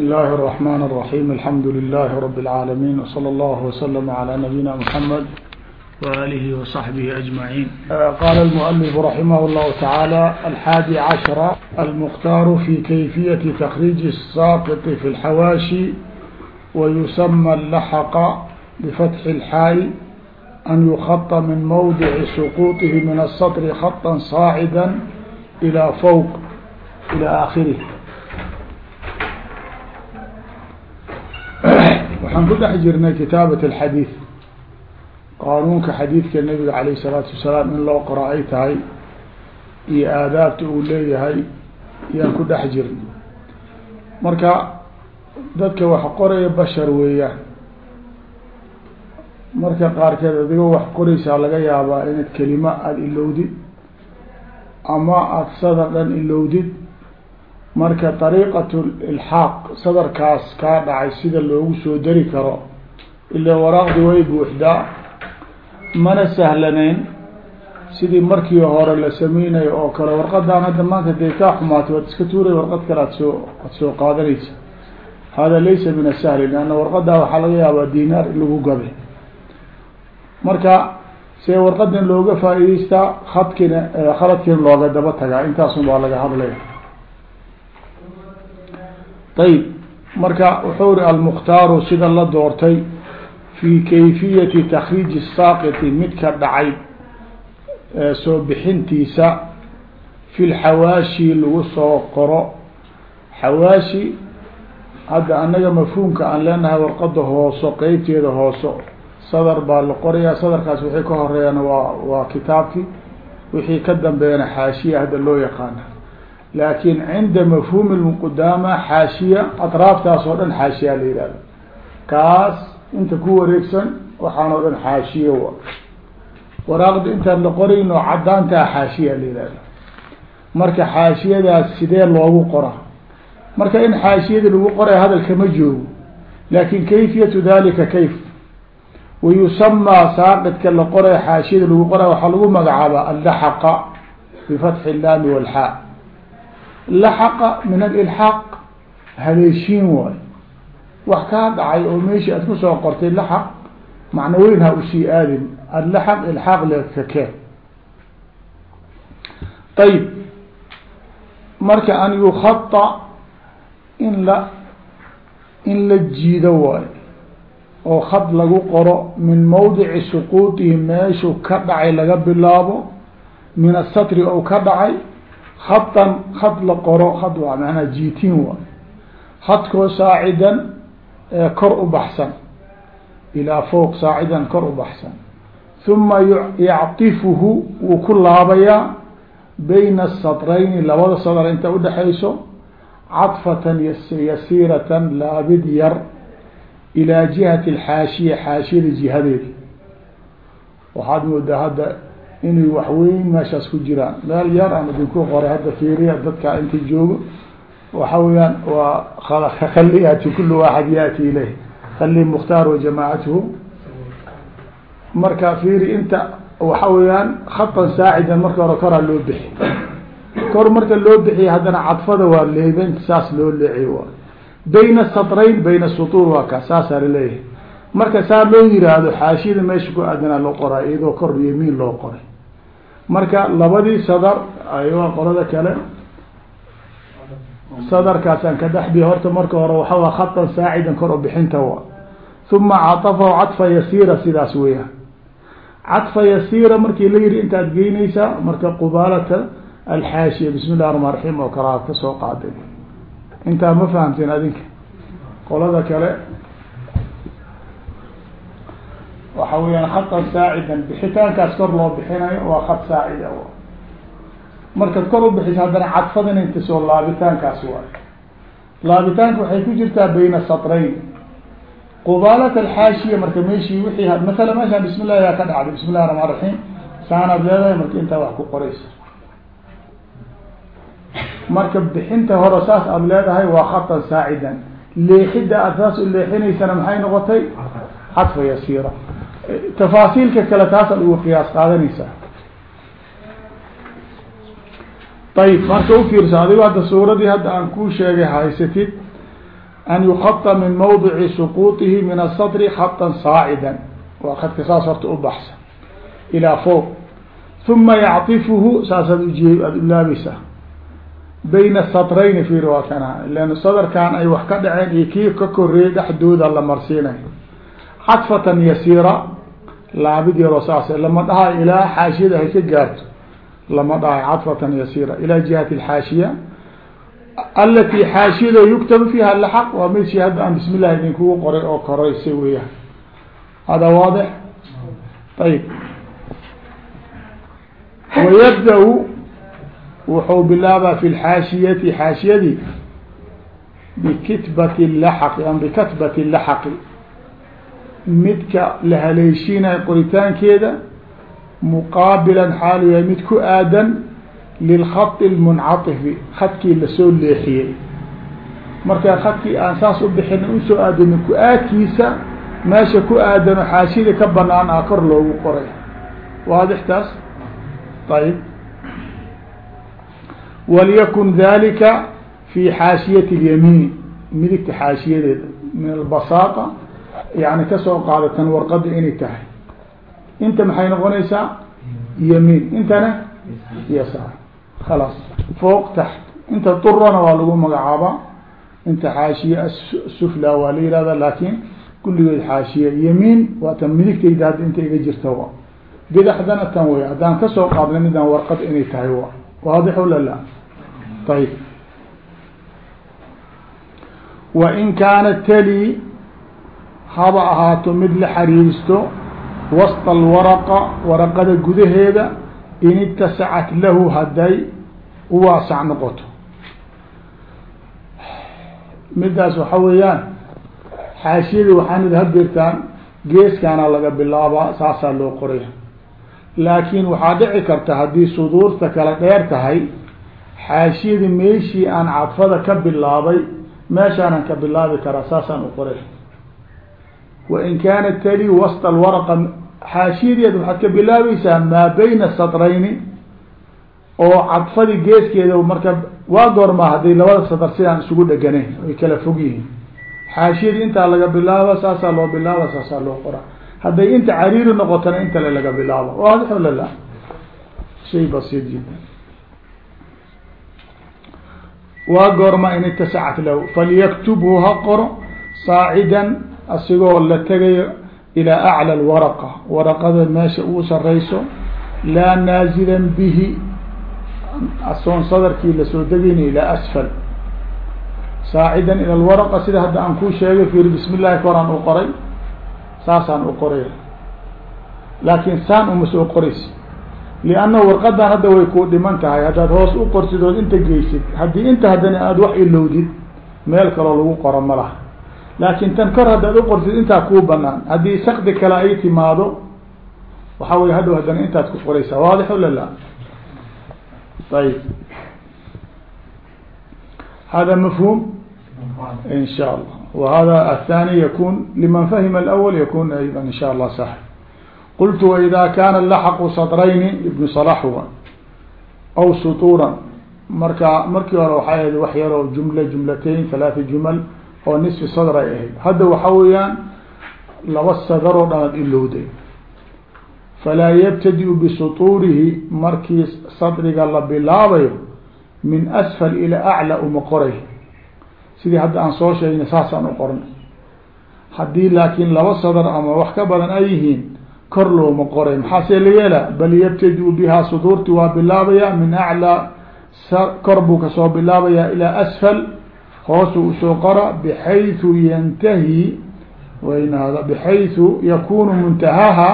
بسم الله الرحمن الرحيم الحمد لله رب العالمين وصلى الله وسلم على نبينا محمد وآله وصحبه أجمعين قال المؤلف رحمه الله تعالى الحادي عشر المختار في كيفية تخريج الساقط في الحواشي ويسمى اللحق بفتح الحاء أن يخط من موضع سقوطه من السطر خطا صاعدا إلى فوق إلى آخره waxaan ku dhex jirnay kitaabat alxadiid qaanuunka xadiidka nabiga calayh isalaatu wasalaam in loo qoro ay tahay iyo aadaabta uu leeyahay yaan ku dhex jirnay. Marka dadka wax qoraya bashar weeyaan. Marka qaarkeed adigoo wax qoraysaa laga yaabaa inaad kelima aada ilowdid ama aada sadar dhan ilowdid marka dariiqat ilxaaq sadarkaas kaa dhacay sida loogu soo dari karo ilaa waraaqdi way buuxdaa mana sahlanayn. Sidii markii hore la sameynayo oo kale warqadaan hadda maanta day kaa xumaatay waad iska tuuray warqad kale ad soo ad soo qaadanaysa. Hada laysa min asahli lanna warqadaa waxaa laga yaabaa dinaar in lagu gabe. Marka see warqadan looga faa'idaystaa khadkiina khaladkiina looga daba tagaa intaasun baa laga hadlaya ayb marka wuxuu ri almukhtaaru sida la doortay fi kayfiyati takriiji saaqiti midka dhacay soo bixintiisa fi lxawaashi lagu soo qoro. Xawaashi hadda anaga mafhuumka aan leenahay warqada hooso qeybteeda hooso sadar baa la qorayaa sadarkaas wixii ka horeeyana waa waa kitaabkii. Wixii ka dambeeyana xaashiya hadda loo yaqaana laakin cinda mafhuumi lmuqdaama xaashiya atraaftaas oo dhan xaashiya la yihahda kaas inta ku wareegsan waxaan oo dhan xaashiya wa waraaqda intaan la qorayno cadaantaa xaashiya la yihahda marka xaashiyadaas sidee loogu qora marka in xaashiyada lagu qoray hadalka ma joogo laakin kayfiyatu dalika kayf. Wayusamaa saaqidka la qoray xaashiyada lagu qoray waxaa lagu magacaaba allaxaqa bifatxi illaami walxaa laxaqa min alilxaaq haleeshiin waayo wax kaa dhacay oo meeshii aad ku soo qortay laxaq macna weyn ha u sii aadin. Allaxaq ilxaaq lekakee ayib marka an yukhata in la in la jiido waayo oo khad lagu qoro min mawdici suquudihi meeshuu ka dhacay laga bilaabo min asatri ou ka dhacay hadan had la qoro had waa manaa jiitiin waay hadkoo saacidan kor u baxsan. Ilaa fowq saacidan kor u baxsan. Uma yactifuhu wuu ku laabayaa bayna asatrayni labada sadr inta udhexayso cadfatan yasiiratan laabid yar ilaa jihati alxaashiya xaashiyada jihadeeda. Waxaad moodaa hadda inay waxweyn meeshaas ku jiraan. Meel yar aan idinku qoray hadda fiiriya dadka inta joogo waxa weyaan waa khali yati kulu waaxad yaati ilayh khali mukhtaar wa jamaacatuhu. Marka fiiri inta waxa weeyaan khatan saacidan marka hore koraa loo bixi. Kor marka loo bixiya haddana cadfada waa leeben saas loo leeciy waa. Bayna satrayn bayna sutuur waa ka saasaa la leeyahay marka saa loo yiraahdo xaashiyada meesha ku aadanaa loo qoraa iyadoo kor yamiin loo qoray marka labadii sadar aywa qolada kale. Sadarkaasaan ka dhexbiya horta marka hore waxaa khatan saacidan kor o bixinta wa. Uma catafahu cadfa yasiira sidaas weya cadfa yasiira markii la yihi intaad geynaysaa marka qubaalata alxaashiya bismi illahi ramaan raxiim oo kale aad ka soo qaaday. Intaa ma fahamteen adinka? Qolada kale waxa weyaan khatan saacidan bixitaankaas kor loo bixinayo waa khad saacida markaad kor u bixiso haddana cadfadan inta soo laabitaankaas waay laabitaanka waxay ku jirtaa bayna satrayn. Qubaalat alxaashiya marka meeshii wixii masala meeshaan bismi llahi yaa ka dhacday bismi llahi raxmaan raxiim saanaad leedahay marka intaa wax ku qoraysa. Marka bixinta hore saas aada leedahay waa khatan saacidan. Leexidda aada saas u leexinaysana maxay noqotay? Cadfa yasiira tafaasiilka kale taasaad ugu qiyaas qaadanaysaa. Ayb marka ufiirsa adigo hadda suuradii hadda aan kuu sheegay haysatid an yuqata min mawdici suquutihi min asadri xatan saacidan waa khadka saas horta u baxsa ilaa fowq uma yactifuhu saasaad uj aada ulaabaysaa bayna satrayni fir waa kana sadarkan ay wax ka dhaceen iyo kii ka koreeyey dhexdooda la marsiinay. Cadfatan yasiira laabid yaroo saas lama dhahayo ilaa xaashiyada hay ka gaarto lama dhahayo cadfatan yasiira. Ilaa jihati اxaashiya alati xaashiyada yuktabu fiiha laxaq waa meshi hadda aan bismi llah idinkugu qoray oo koraysa weeyaan. Hada waadix? Ayib wayabda- wuxuu bilaabaa fi lxaashiyati xaashiyadii bikitbati laxaqi am bikatbati laxaqi midka la haleeshiinayo qoritaankeeda muqaabilan xaalu yahay mid ku aadan lilkhati lmuncaifi khadkii la soo leexiyey. Markaa khadkii aan saas u bixin u soo aadanin ku-aadkiisa meesha ku aadano xaashiyada ka banaan ah kor loogu qoray. Waadixtaas? Ayb walyakun dalika fi xaashiyati اlyamiin midigta xaashiyadeeda min albasaaqa yani ka soo qaadatan warqada inay tahay. Inta maxay noqonaysaa? Yamiin intana? Yasaar. Khalaas. Fooq taxt inta durana waa lagu magacaabaa inta xaashiye asufla waa la yihahda laakin kulligeed xaashiye yamiin waa tan midigtayda hadda inta iga jirta wa. Bidaxdana tan wey haddaan ka soo qaadna midaan warqad inay tahay wa. Waadix wala la? Ayib wain kaanat tali haba ahaato mid la xariiristo wasta alwaraqa waraqada gudaheeda in itasacat lahu hadday u waasac noqoto. Midaas waxa weeyaan xaashiyadii waxaan id hadirtaan geeskaana laga bilaabaa saasaa loo qoraya laakiin waxaa dhici karta haddii suduurta kala dheer tahay xaashiyadii meeshii aan cadfada ka bilaabay meeshaanan ka bilaabi karaa saasaan u qoray wain kaanat tali wasta alwaraqa xaashiyadeed waxaad ka bilaabaysaa maa bayna satrayni oo cadfadii geeskeeda marka waa goormaa hadday labada sadr sidaan isugu dheganayn ay kala fog yihiin xaashiyadii intaa laga bilaaba saasaa loo bilaaba saasaa loo qoraa hadday inta cariiri noqotona intale laga bilaabo waadix wala la shay basiid jiddan waa goorma in itasacat lahu falyaktubhu ha qoro saacidan asigoo la tegayo ilaa aclى اwaraqa waraqada meesha ugu sarayso laa naazilan bihi asoon sadarkii lasoo degayna ilaa asfal saacidan ilى lwaraqa sida hadda aan kuu sheegay fiiri bismi llahi koraan u qoray saasaan u qoray laakiin saan uma soo qoraysi lianna warqadan hadda way kuu dhiman tahay haddaad hoos u qortid ood inta geysid haddii inta haddana aad wax ilowdid meel kaloo lagu qoro ma laha laakin tan kor haddaad u qortid intaa kuu banaan haddii sakdi kale ay timaado waxa wey hadhow haddana intaad ku qoraysaa. Waadix wala la ayib hada mafhum in sha allah wahada athani yakun liman fahima alawal yakun ayda in sha allah sax qultu waida kana laxaqu sadrayni ibnu salaxwa aw sutuuran marka markii hore waxay ahayd wax yaroo jumla jumlatayn halaata oo nisfi sadr ay ahayd. Hadda waxa weeyaan laba sadaroo dhanad ilowday falaa yabtadi-u bisutuurihi markii sadriga la bilaabayo min asfal ilaa aclى uma qoray. Sidii hadda aan soo sheegnay saasaan u qornay. Haddii laakiin laba sadar ama wax ka badan ay yihiin kor looma qoray. Maxaase la yeela bal yabtadi-u bihaa suduurti waa bilaabaya min aclىa kor buu ka soo bilaabaya ilaa asfal hoosu usoo qora bxayثu yantahi waynahda bxayثu yakunu muntahaha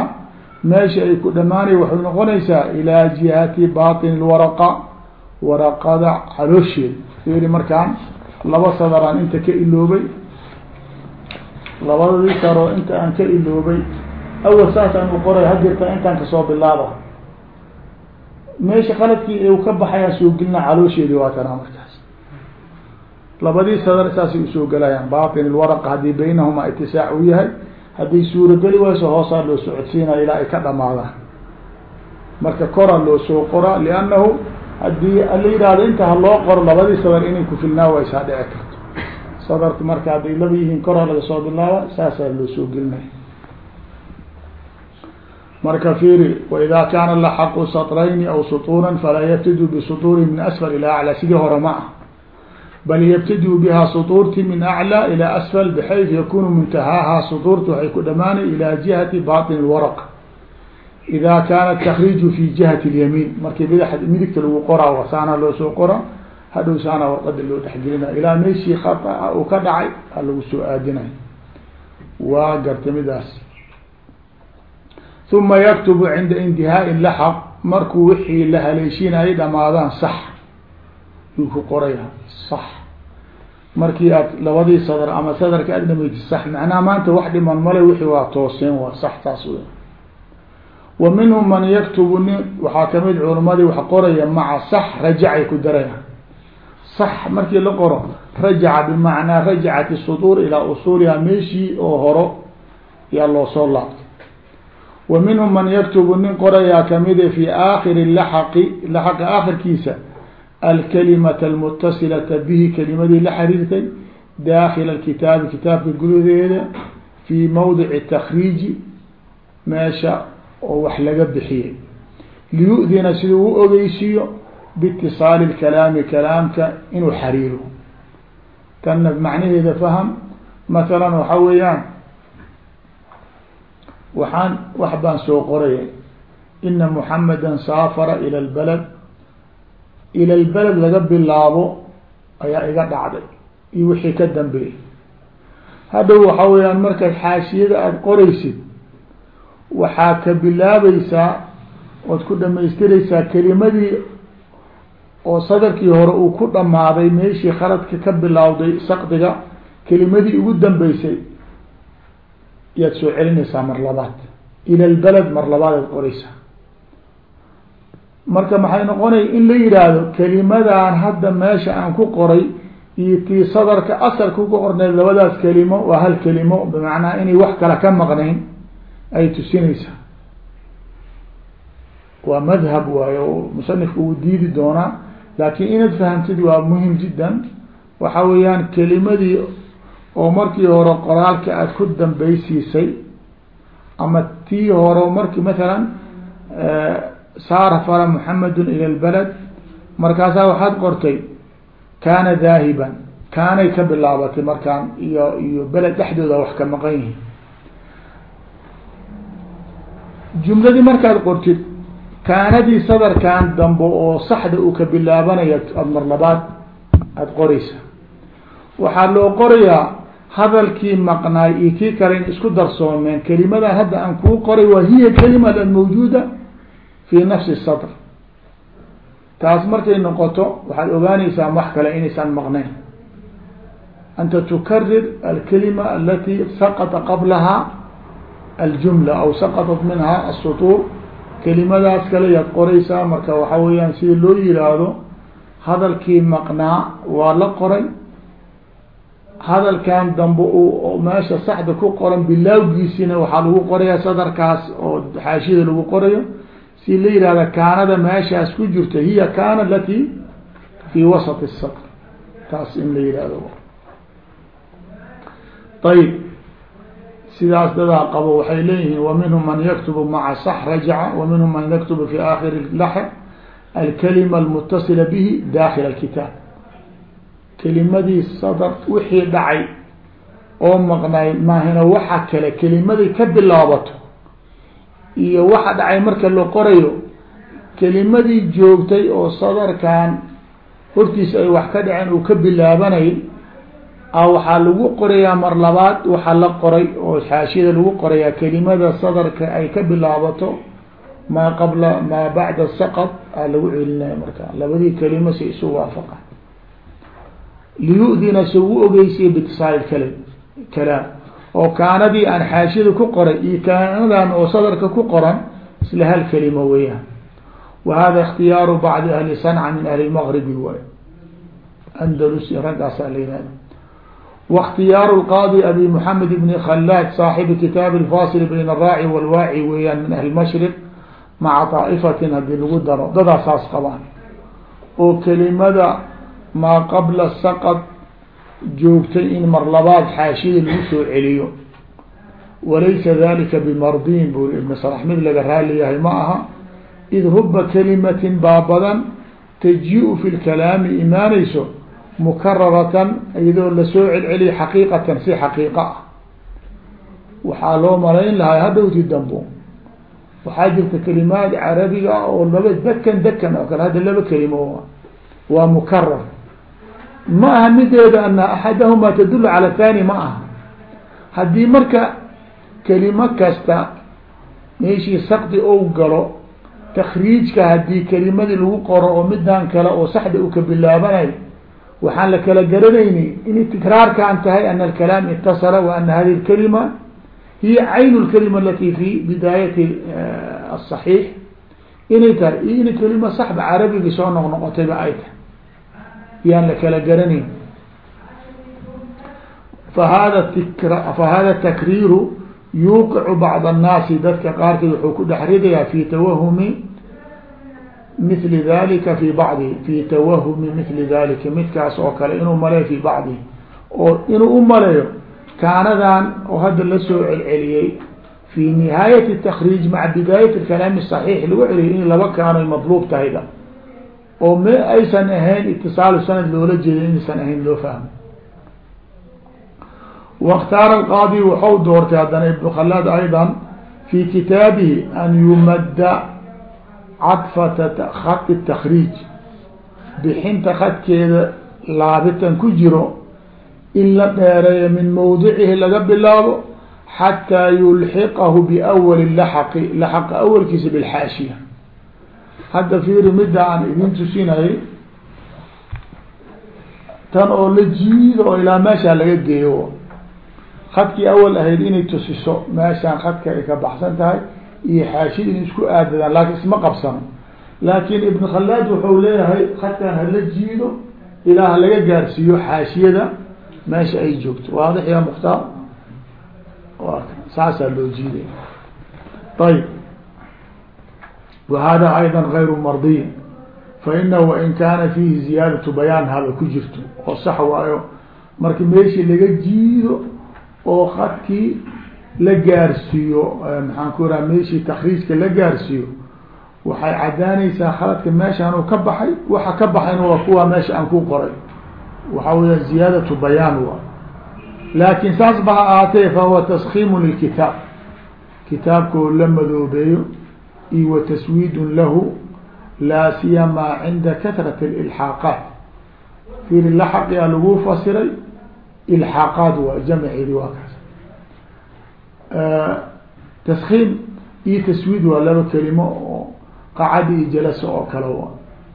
meesha ay ku dhamaanay waxay noqonaysaa ilaa jihati baطin اwaraqa waraqada caloosheeda fiiri markaan laba sadaraan inta ka iloobay labadii saroo inta aan ka iloobay awal saasaan u qoray hadirta intaan kasoo bilaaba meesha qaladkii u ka baxayaa soo gelina caloosheedi waa tanaa markaas labadii sadar saasay u soo gelayaan batin ilwaraqa haddii baynahuma itisaac u yahay hadday suurogeli wayso hoosaa loo socodsiinaya ilaa ay ka dhamaadaan. Marka koraa loo soo qoraa liannahu haddii la yidhaahdo inta ha loo qoro labadii sadar inay kufilnaa waysaa dhici karto. Sadarka marka hadday laba yihiin kora laga soo bilaaba saasaa loo soo gelinaya marka fiiri waida kaana laxaqu satrayni aw sutuuran falaa yabtadu bisutuuri min asfal ilaa aclى sidii hore ma ah bal ybtadiu biha sutuurti min aclى ilى asfal bxayث yakunu muntahaaha sutuurta waxay ku dhamaanay ilى jihati baطin اwarq ida kaana takriiju fi jihati اlyamiin markii bid midigta lagu qoraa wasaana loo soo qora hadhow saana warqada loo dhexgelina ilaa meeshii khaطa uu ka dhacay ha lagu soo aadinay waa garta midaas uma yaktubu cinda intihaaءi laxq markuu wixii la haleeshinayay dhamaadaan sax yuu ku qoraya. Sax. Markii aad labadii sadr ama sadarka aad dhamaytid sax. Macnaha maanta wax dhiman male wixii waa tooseen waa sax taas w wa minhum man yaktubu nin waxaa ka mid culamadii wax qoraya maca sax rajacay ku daraya sax markii la qoro rajaca bimacnaa rajacat isuduur ilaa usuuliha meeshii oo horo yaa loo soo laabtay. Wa minhum man yaktubu nin qorayaa kamida fi aakhiri laxaqi laxaqa aakhirkiisa alkalimata almutasilata bihi kelimadii la xiriirtay daakila kitaabi kitaabka gudaheeda fii mawdici takriiji meesha oo wax laga bixiyay liyudina siduu u ogeysiiyo biitisaali lkalaami kalaamka inuu xariiro tanna macnaheeda faham masalan waxa weeyaan waxaan wax baan soo qoraya ina muxameda saafara ila lbalad ila lbaled laga bilaabo ayaa iga dhacday iyo wixii ka dambeeyey hadhow waxa weeyaan markaad xaashiyada aada qoraysid waxaa ka bilaabaysaa ood ku dhamaystiraysaa kelimadii oo sadarkii hore uu ku dhamaaday meeshii khaladka ka bilowday sakdiga kelimadii ugu dambeysay yaad soo celinaysaa mar labaad. Ila mar labaad aad qoraysaa marka maxay noqonaya in la yihaahdo kelimadan hadda meesha aan ku qoray iyo tii sadarka asalka ku qorneed labadaas kelimo waa hal kelimo bimacnaa inay wax kale ka maqnayn ay tusinaysaa waa madhab waayo musanifka uu diidi doonaa laakiin inaad fahamtid waa muhiim jiddan. Waxa weeyaan kelimadii oo markii hore qoraalka aada ku dambaysiisay ama tii hore marki mathalan saara muxamedun ila lbalad markaasaa waxaad qortay kaana daahiban kaanay ka bilaabatay markaan iyo iyo beled dhexdooda wax ka maqan yihiin. Jumladii markaad qortid kaanadii sadarkan dambe oo saxda uu ka bilaabanaya ad mar labaad aada qoraysa waxaa loo qorayaa hadalkii maqnaay iyo kii kale in isku darsoomeen kelimadan hadda aan kuu qoray waa hiya kelima mawjuuda fi nafsi sadr. Taas markay noqoto waxaad ogaanaysaa wax kale inaysaan maqnayn. anta tukarir alkalima alati saqata qablaha aljumla aw saqatat minha asutuur kelimadaas kale yaad qoraysaa. Marka waxa weeyaan sida loo yiraahdo hadalkii maqnaa waa la qoray. Hadalkan dambe u meesha saxda ku qoran bilaawgiisina waxaa lagu qorayaa sadarkaas oo xaashida lagu qorayo si la yihahda kaanada meeshaas ku jirta hiya kaana alati fi wasat الsatr taas in la yihahdo ayb sidaas dadaa qabo waxay leeyihiin waminhum man yaktubu maca sax rajaca waminhum man yaktubu fi akhir laxr alkalima almutasila bihi dakil alkitaab. Kelimadii sadr wixii dhacay oo maqnay maahina waxa kale kelimadii ka bilaabato iyo waxa dhacay marka la qorayo kelimadii joogtay oo sadarkan hortiisa ay wax ka dhaceen uu ka bilaabanay a waxaa lagu qorayaa mar labaad waxaa la qoray oo xaashiyada lagu qorayaa kelimada sadarka ay ka bilaabato maa qabla maa bacda saqط aa lagu celinaya marka. Labadii kelimo si isu waafaqa liyudina si ugu ogeysiya bitisaal kala kalaam oo kaanadii aan xaashiyada ku qoray iyo kaanadan oo sadarka ku qoran isla hal kelimo weeyaan wa hada ikhtiyaaru bacdi ahli sanca min ahli lmagribi waay andalus raggaasaa la yihahda واkhtiyaaru الqاضي abi mحamed بn khلاad صaaxibi kitaab الfaصl byn الraaci wاlwaaci weeyaan min ahli mashriq maca طaaئfatin hadii lagu daro dadaa saas qabaan oo kelimada maa qabla saqط joogtay in mar labaad xaashida lagu soo celiyo. Walaysa dalika bimardiin buri ibn sarax mid laga raali yahay ma aha. Id ruba kalimatin baa badan taji-u fi lkalaami imaanayso mukararatan iyadoo la soo celceliya xaqiiqatan si xaqiiqa ah. Waxaa loo malayn lahaa hadhowti dambo waxaa jirta kalimaad carabiga ah oo laba dekan dekan oo kale hadda laba kelimo. Waa mukarar ma aha mideeda ana axadahuma tadulu cala thani ma aha. Haddii marka kelimo kasta meeshii sakdi ou galo takriijka haddii kelimadii lagu qoro oo midaan kale oo saxda u ka bilaabanayo waxaan la kala garanayni inay tikraarkan tahay ana alkalaam itasala wa ana hadi lkalima hiya cayn lkalima alati fi bidaayati asaxiix inay tahay iyo inay kelima saxba carabigii soo noqnoqotayba ay tahay yaan la kala garanayn. Fahada takriiru yuqicu bacd annaasi dadka qaarkeed wuxuu ku dhex ridayaa fi tawahumi mili dalika fi bacdihi fi tawahumi mili dalika midkaas oo kale inuu maleeyo fi bacdihi oo inuu u maleeyo kaanadan oo hadda la soo celceliyey fi nihaayati takriij maca bidaayati kalaami saxiix lagu celiyay in laba kaanoy madluub tahayba oo ma aysan ahayn itisaalu sanad loola jeeda inaysan ahayn loo fahmo واktaar الqاadي waxau doortay haddana iبن khلاad ayضا في kitaabihi an yumada cadfata خط التkriiج bixinta khadkeeda laabitan ku jiro in la dheereeyo min mawdicihi laga bilaabo xatىa yulxiqahu bأwl laqi laqa awalkiisa bاlxaashiya hadda fiiri mida aan idin tusinayay tan oo la jiido oo ilaa meeshaa laga geeyo khadkii awal ahayd inay tusiso meeshaan khadka ay ka baxsan tahay iyo xaashida in isku aadadaan laakiin isma qabsano laakiin ibn khalaad wuxuu leeyahay khadkan hala jiido ilaa ha laga gaarsiiyo xaashiyada meesha ay joogto. Waadix ya mukhtaar? Saasaa loo jiiday. Ayb wa hada ayda gayru mardiy fainahu wain kaana fiihi ziyaadatu bayaan haba ku jirto oo sax waayo marka meeshii laga jiido oo khadkii la gaarsiiyo maxaan ku raha meeshii takriijka la gaarsiiyo waxay cadaanaysaa khaladka meeshaan uu ka baxay waxa ka baxayna waa kuwa meesha aan ku qoray waxa weya ziyaadatu bayaan waa laakin saas ba ha ahaatee fahuwa taskiimu lilkitaab kitaabka la madoobeeyo iyo wa taswiidun lahu laa siyamaa cinda kahrati ilxaaqaat fiiri laxaqia lagu fasiray ilxaaqaad waa jamceedi waa kaas taskiim iyo taswiid waa laba kelimo oo qacadi iyo jalasa oo kale wa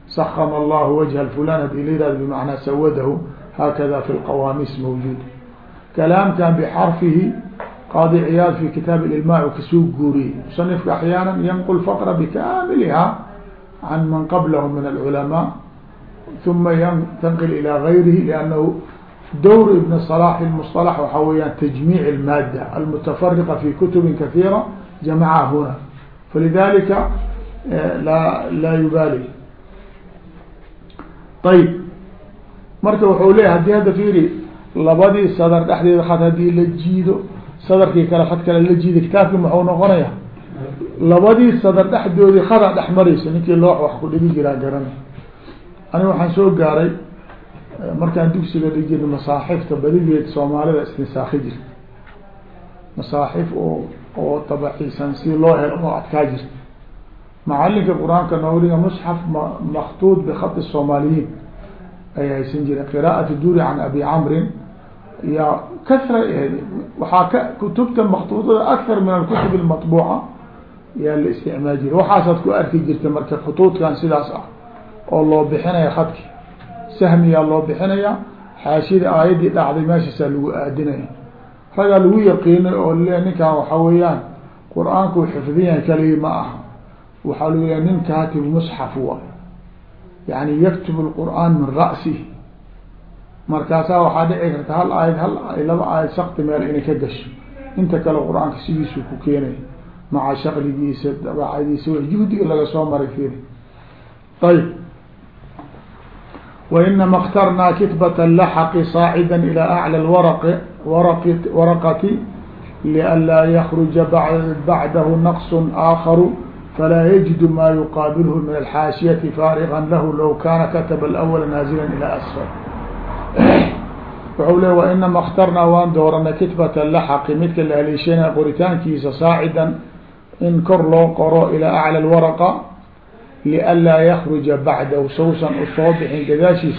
sakama allahu wajha fulan haddii la yihahdo bimacnaa sawadahu hakada fi lqawaamis mawjuud kalaamkan bxarfihi qaadi ciyaad fi kitaab ilmaa kasoo guuriyey musanifka axyaana yanqul faqra bikamiliha can man qablahu min alculamaa uma tanqil ilى gayrihi liannahu dowr ibn صلاح في المصطلح waxaa weyaan تجميع المادة المتفرقة في كتب كثيرة جمعها هنا فلذلika la laa يبالي طيب marka wuxuu leeyahy hadii hadda fiiri labadii sadr dhexdeeda had hadii la jiido sadarkii kale had kale la jiido kitaabki muxuu noqonaya? Labadii sadr dhexdoodii hadaa dhex maraysa ninkii loox wax ku dhigi jiraa garana. Aniga waxaan soo gaaray markaan dugsiga dhig jirna masaaxifta badigeed soomaalida istinsaaki jirta masaaxif oo oo tabaxiisan si loo helo oo adkaa jirta macalinka qur'aanka nooliga musxaf m maktuud bikati soomaaliyiin ay haysan jireen qiraaءati duri can abi camrin ya kasra waxaa ka kutubta maktuudada akar min alkutub اlmaطbuuca yaa la isticmaal jira waxaasaad ku arki jirta marka khutuudkan sidaas ah oo loo bixinaya khadki sahmiyaa loo bixinaya xaashida aayaddii dhacday meeshaasaa lagu aadinaya ragaa lagu yaqiinay oo le ninkan waxa weeyaan qur'aanku xifdiyan kaligi ma aha waxaa lagu leeya nin kaatib musxaf wa yani yaktub lqur'aan min ra'sih markaasaa waxaa dhici karta hal aayad hal laba aayad sakti meel inay ka gasho inta kale qur-aanka sidiisuu ku keenay maca shaqligiisa dabacadiisa w juhdiga laga soo maray fiiri ayb wainama اkhtarnaa kitbat laxaqi saacida ilى aclى warq waraqati lianlaa yakruja bacdahu naqs aakaru falaa yajidu ma yuqaabilhu min alxaashiyati faariga lahu low kana kataba اlأwl naazila ilى asfal wuxuu le wainama اkhtarnaa waan dooranay kitbat laxaqi midka la haleeshanaya qoritaankiisa saacidan in kor loo qoro ilaa aclى اwaraqa lianlaa yakruja bacdahu sawsan usoo bixin gadaashiis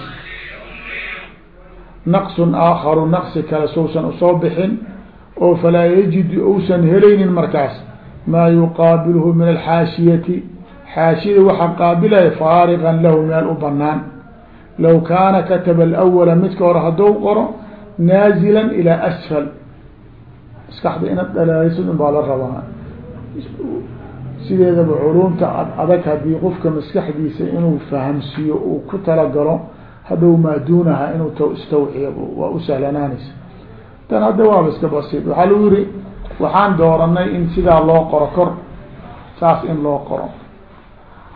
naqsun aakaru naqsi kale sawsan usoo bixin oo falaa yajidu ousan helaynin markaas maa yuqaabilhu min alxaashiyati xaashiyada waxaa qaabilaya faarigan lahu meel u banaan low kaana kataba alawala midka hore hadduu qoro naazilan ilaa asfal maskaxda inaad dhalaalaysid un baa la rabaa sideedaba culumta adag haddii qofka maskaxdiisa inuu fahamsiiyo uu ku talagalo hadhow maa duunaha inuu t istawciya waa u sahlanaanaysa tan hadda waaba iska basiid waxaa lagu yihi waxaan dooranay in sidaa loo qoro kor saas in loo qoro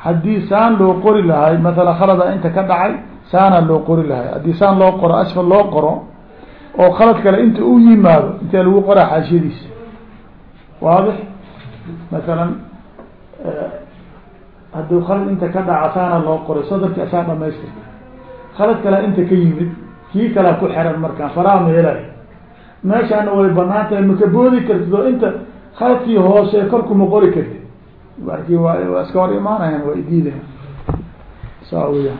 haddii saan loo qori lahay matala khalada inta ka dhacay saana loo qori lahay. Haddii saan loo qoro asfal loo qoro oo khalad kale inta u yimaado intee lagu qoraa xaashiyadiisa waadix? Masalan hadduu khalad inta ka dhaca saana loo qoray sadarki asaa dhamaystirta khalad kale inta ka yimid kii kalea ku xiran markaan faraha meelay meeshaana way bannaan tahay maka boodi kartid oo inta khaladkii hoose korkuma qori kartid. Marki waa waa iska hor imaanayaan waa idiidayan saa weyaan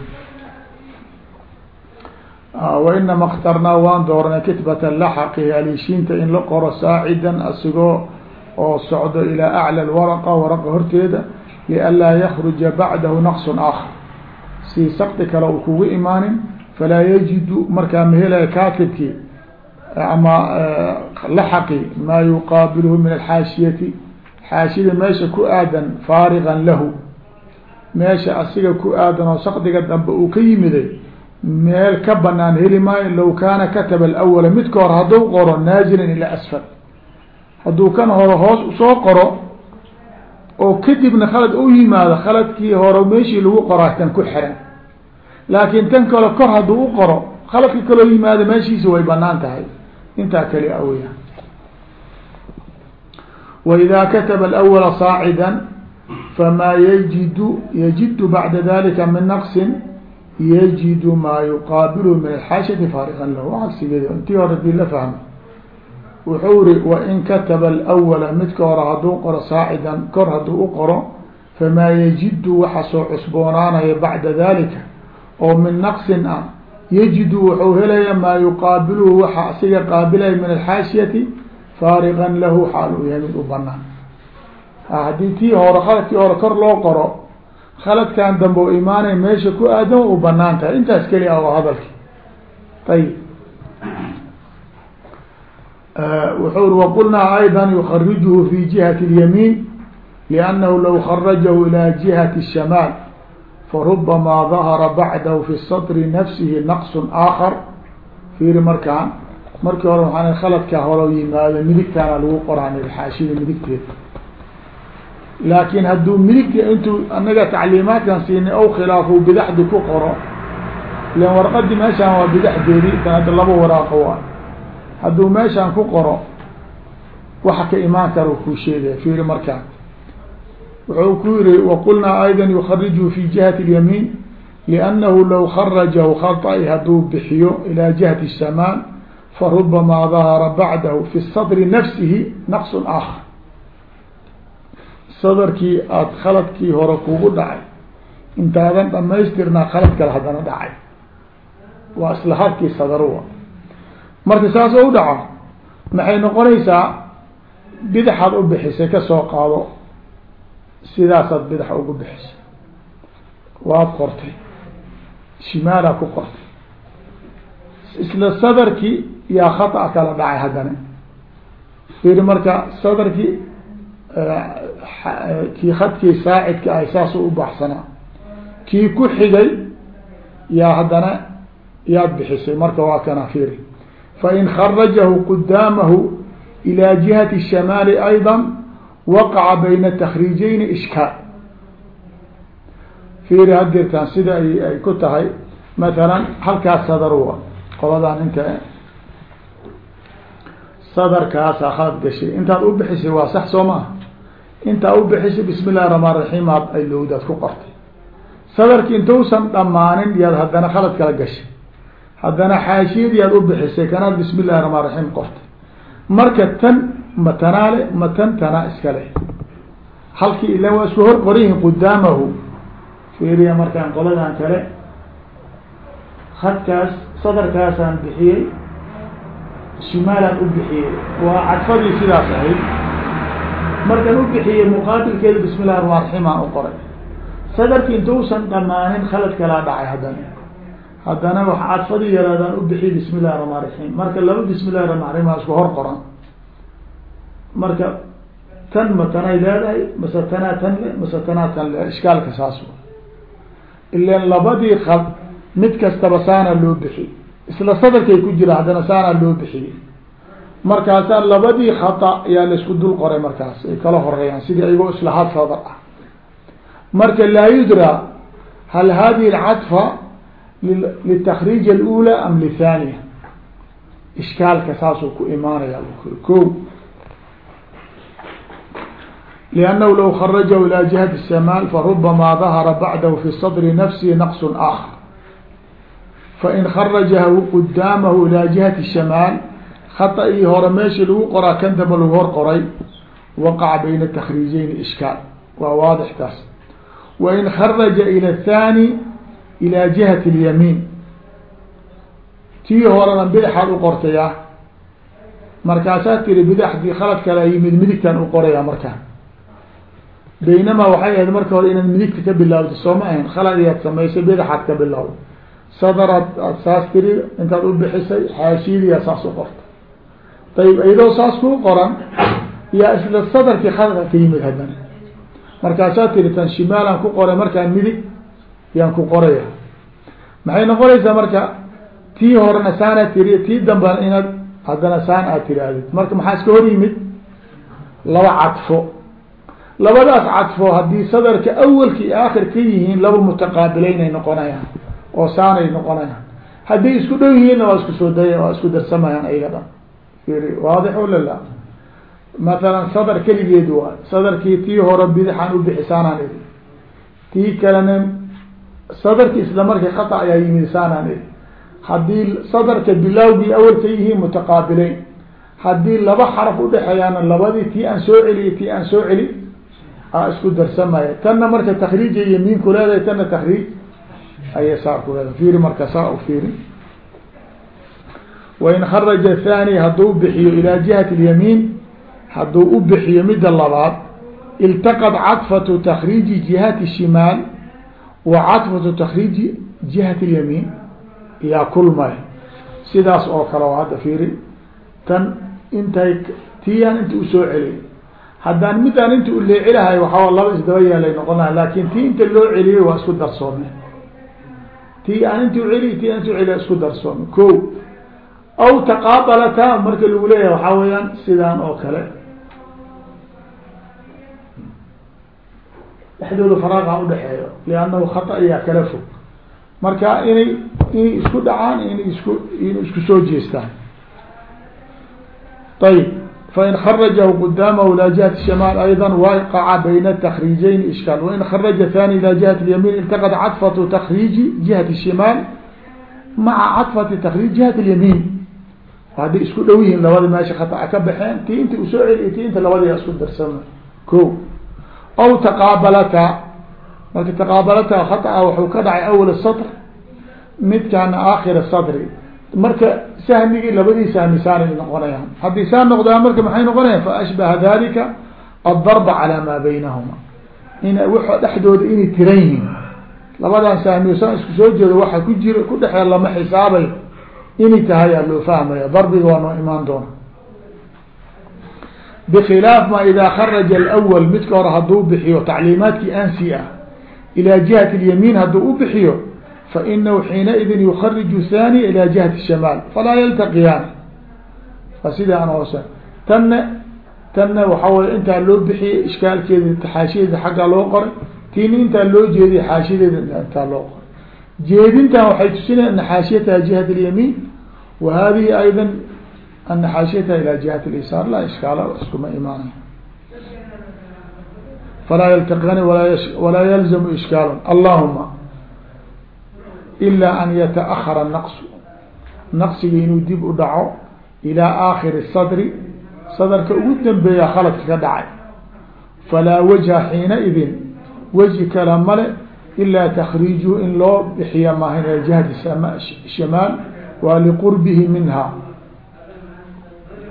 wainama اkhtarnaa waan dooranay kitbata laxaqi haliishiinta in la qoro saacidan asigoo oo socdo ilaa aclى waraqa waraqa horteeda lianlaa yakruja bacdahu naqsun aakhar si sakdi kale u kugu imaanin falaa yajidu markaa mahelaya kaatibkii ama laxaqi maa yuqaabilhu min alxaashiyati xaashiyada meesha ku aadan faarigan lahu meesha asiga ku aadan oo sakdiga dambe uu ka yimiday meel ka banaan heli maayo low kaana kataba alawala midka hore hadduu qoro naazilan ilaa asfal. Hadduu kan hore hoos u soo qoro oo kadibna khalad u yimaado khaladkii hore meeshii lagu qoraa tan ku xiran. Laakiin tan kale kor hadduu u qoro khaladka kaloo yimaado meeshiisa way bannaan tahay. Intaa kali a weya wإida kataba alأwla saacida famaa yajidu yajidu bacda dalika min naqsin yajidu maa yuqaabilhu min alxaashati faariqan lahu. Cagsigeeda intii hore dii la fahmay wuxuu ri wain kataba alawala midka hore hadduu qoro saacidan kor hadduu u qoro famaa yajidu waxa soo cusboonaanaya bacda dalika oo min naqsin ah yajidu wuxuu helaya maa yuqaabilhu waxa asiga qaabilaya min alxaashiyati faariqan lahu xaal uu yahay mid u banaan haddii tii hore khaladkii hore kor loo qoro khaladkan dambe o imaanay meesha ku aadan u banaan tahay intaas keli ah oo hadalki ayib wuxuu uri waqulnaa ayضا yukharijhu fi jihati اlyamiin liannahu law kharajahu ilى jihati الshamaal farubamaa dahara bacdahu fi sadri nafsihi naqs aakhar fiiri markaan markii hore waxaan khaladkaa hore yimaado midigtaana lagu qoraan xaashida midigteeda laakiin hadduu midigta intuu anaga tacliimaadkan siinay ow khilaafuu bidaxdi ku qoro ilan warqadii meeshaan waa bidaxdeedi tan hadda laba waraaqo waa hadduu meeshaan ku qoro waxa ka imaan kara kuu sheegaya fiiri markaan wuxuu ku yihi waqulnaa ayda yukharijhu fi jihati اlyamiin liannahu law kharajahu khaطi hadduu bixiyo ilaa jihati الshamaal farubamaa dahara bacdahu fi sadri nafsihi naqs aakhar sadarkii aada khaladkii hore kugu dhacay. Intaadan dhamaystirnaa khalad kale haddana dhacay. Waa isla halkii sadarwa marka saas u dhaco maxay noqonaysaa bidaxaad u bixisay ka soo qaado sidaasaad bidax ugu bixisay waad qortay. Shimaalaa ku qortay. Isla sadarkii yaa khata kala dhacay haddana. Fiiri marka sadarkii kii khadkii saacidka ahay saasuu u baxsanaa. Kii ku xigay yaa haddana yaad bixisay. Marka waa kana fiiri fain kharajahu qudaamahu ilى jihati shamaali ayda waqaca bayna takriijayni ishkaal fiiri hadirtaan sida ay ku tahay mathalan halkaas sadar wa qoladaan inta eh, sadarkaasaa khalad gashay. Intaad u bixisay waa sax soo maha intaa u bixisay bismi illahi raxmaan raxiim aad ay lowdaad ku qortay. Sadarki intuusan dhammaanin yaad haddana khalad kala gashay. Haddana xaashiyadii aad u bixisay kanaad bismi illahi raxmaan raxiim qortay. Marka tan ma tanaale ma tan tanaa iska leh. Halkii ila waa isku hor qoriyihin qudaamahu. Fiiriya markaan qoladan kale. Hadkaas sadarkaasaan bixiyey. Shimaalaan u bixiyey. Waa cadfadii sidaas ahayd markaan u bixiyey muqaabilkeeda bismi illahi raxmaan u qoray. Sadarki intuusan dhamaanin khalad kalaa dhacay haddana. Haddana wax cadfadii yaraadaan u bixiyey bismi illahi raxmaan raxiim marka laba bismi illahi raxmaan raxiim aa isku hor qoran. Marka tan ma tanay leedahay mase tanaa tan le mase tanaa tan le ishkaalka saas ilan labadii ad mid kastaba saana loo bixiyey isla sadarkay ku jira haddana saana loo bixiyey markaasaa labadii khata ayaa laisku dul qoray markaas ay kala horeeyaan sidii ayagoo isla had sadar ah marka laa yudra hal hadihi alcadfa litakriij alula am lithaniya ishkaalka saasuu ku imaanaya ko لأnنه lw خرجه ilى جهة الشمال فربما ظهر bعdh في صدر نفسه نqص آخر fain خرجه قdاmه ilى جهة hadda io hore meeshii lagu qoraa kan damba lagu hor qoray. Waqaca bayna takriijeyni ishkaal. Waa waadix taas wa in kharaja ila athaani ilaa jihati اlyamiin tii horena bidaxaad u qortayaa markaasaad tiri bidaxdii khalad kala yimid midigtan u qorayaa markaa baynamaa waxay ahayd marka hore inaad midigta ka bilaawdo sooma ahayn. Khalad iyaad samaysay bidaxaad ka bilawdo sadarad aad saas tiri intaad u bixisay xaashiidiyaa saas u qorta ayib iyadoo saas kuu qoran yaa isla sadarkii khaladka ka yimid haddana markaasaa tiri tan shimaalaan ku qoray markaan midig yaan ku qoraya maxay noqonaysaa marka tii horena saanaad tiri tii dambana inaad haddana saan aad tirahdid marka maxaa iska hor yimid laba cadfo labadaas cadfo haddii sadarka awalka iyo aakhir ka yihiin laba mutaqaabileynay noqonayaan oo saanay noqonayaan hadday isku dhow yihiinna waa isku soo day waa isku darsamayaan ayaga dhan fiiri. Waadix wala la sadar keligeed waay sadarkii tii hore bidixaan u bixi saanaan iri tii kalena sadarki isla markii khata ayaa yimid saanaan iri haddii sadarka bilawgii awal ka yihiin mutaqaabileyn haddii laba xaraf udhexeeyaana labadii tii aan soo celiyo tii aan soo celi a isku darsamaya tanna marka takriija yamiinku leedahay tanna takriij ayay saa ku leedahay. Fiiri marka saa u fiiri wain kharaja thani hadduu bixiyo ilaa jihati اlyamiin hadduu u bixiyo midda labaad iltaqad cadfatu takriiji jihati shimaal wa cadfatu takriiji jihati اlyamiin yaa kulmay sidaas oo kale oo hadda fiiri tan intay tiyaan inta u soo celiy haddaan midaan inta u leecelahay waxaa laba isdaba yeelay noqon laha laakin tii inta loo celiyey waa isku darsoome tii aan inta uceliy ti aan isku darsoome ko aw taqaabalataan marka lagu leeyahay waxaa weeyaan sidaan oo kale. Dhexdooda faraaqa udhexeeyo liannahu khata ayaa kala fog. Marka inay inay isku dhacaan inay isku inay isku soo jeestaan. Ayb fain kharajahu qudaamahu ilaa jihati shamaal ayda waaqaca bayna takriijayn ishkaal. Wain kharaja thani ilaa jihati lyamiin iltaqad cadfatu takriiji jihati shimaal maca cadfati takriij jihati lyamiin hadday isku dhow yihiin labadi meesha khataca ka baxeen ti inta u soo celiy ti inta labadiia isku darsama ko aw taqaabalata. Marka taqaabalata khataa waxuu ka dhacay awal sadr midkaana aakhira sadri marka sahmigii labadiisaa misaanay noqonayaan. Haddii saa noqdaan marka maxay noqonayaan? Faashbaha dalika addarba calaa maa baynahuma. In w dhexdooda inay tiran yihiin. Labadan sahmiyo saan isku soo jeedo waxa ku jira ku dhexee lama xisaabayo inay tahay aa loo fahmaya darbiga waa noo imaan doona bkhilaaf ma ida kharaja اlأwl midka hore hadduu bixiyo tacliimaadkii ansi ah ilى jihati اlyamiin hadduu u bixiyo fainahu xiinaidin yukariju thani ilى jihati الshamaal falaa yaltaqiyaan a sida an hoose tanna tanna waxaa way intaa loo bixiyey ishkaalkeeda xaashiyeeda xaggaa loo qoray tiina intaa loo jeediy xaashiyadeeda intaa loo qoray jeedintan waxay tusinaya ana xaashiyataha jihat اlyamiin wa hadihi ayda ana xaashiyataha ilى jihat اlisaar laa ishkaala iskuma imaanay falaa yltaqani walaa yalzamu ishkaal allahuma ilaa an yataأhara naqsu naqsiga inuu dib u dhaco ilaa aakhiri sadri sadarka ugu dambeeya khaladka ka dhacay falaa wajha xiinaidin wejhi kale male ilaa takriijuhu in loo bixiya maaha ila jihati shamaal waa liqurbihi minha.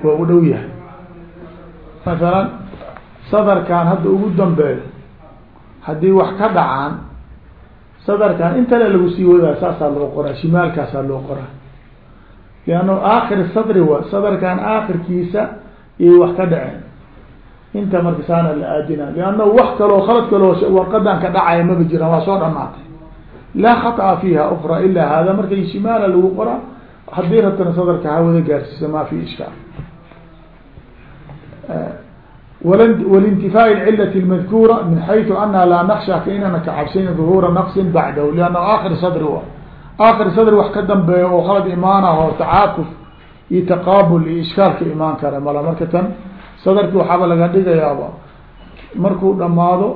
Waa u dhow yahay. Masalan sadarkan hadda ugu dambeeyo haddii wax ka dhacaan sadarkan intale lagu sii wadaa saasaa loo qoraa shimaalkaasaa loo qoraa. Lianna aakhir sadri wa sadarkan aakhirkiisa iyay wax ka dhaceen. Inta marka saana la aadina lianna wax kaloo khalad kaloo warqadan ka dhacaya maba jiraan waa soo dhamaatay laa khaطأa fiiha ukra ilaa hada markay shimaala lagu qoraa haddii rabtana sadarka hawada gaarsiisa ma fi ishkaal. Walintifaai lcilati اmadkuura min xayu anaa laa naksha ka inana ka cabsayn duhuura naqsin bacdahu lanna aakhir sadri wa aakhir sadri wax ka dambeeya oo khalad imaanaho tacaakuf iyo taqaabul iyo ishkaalka imaan kara mala. Marka tan sadarki waxaaba laga dhigayaaba markuu dhamaado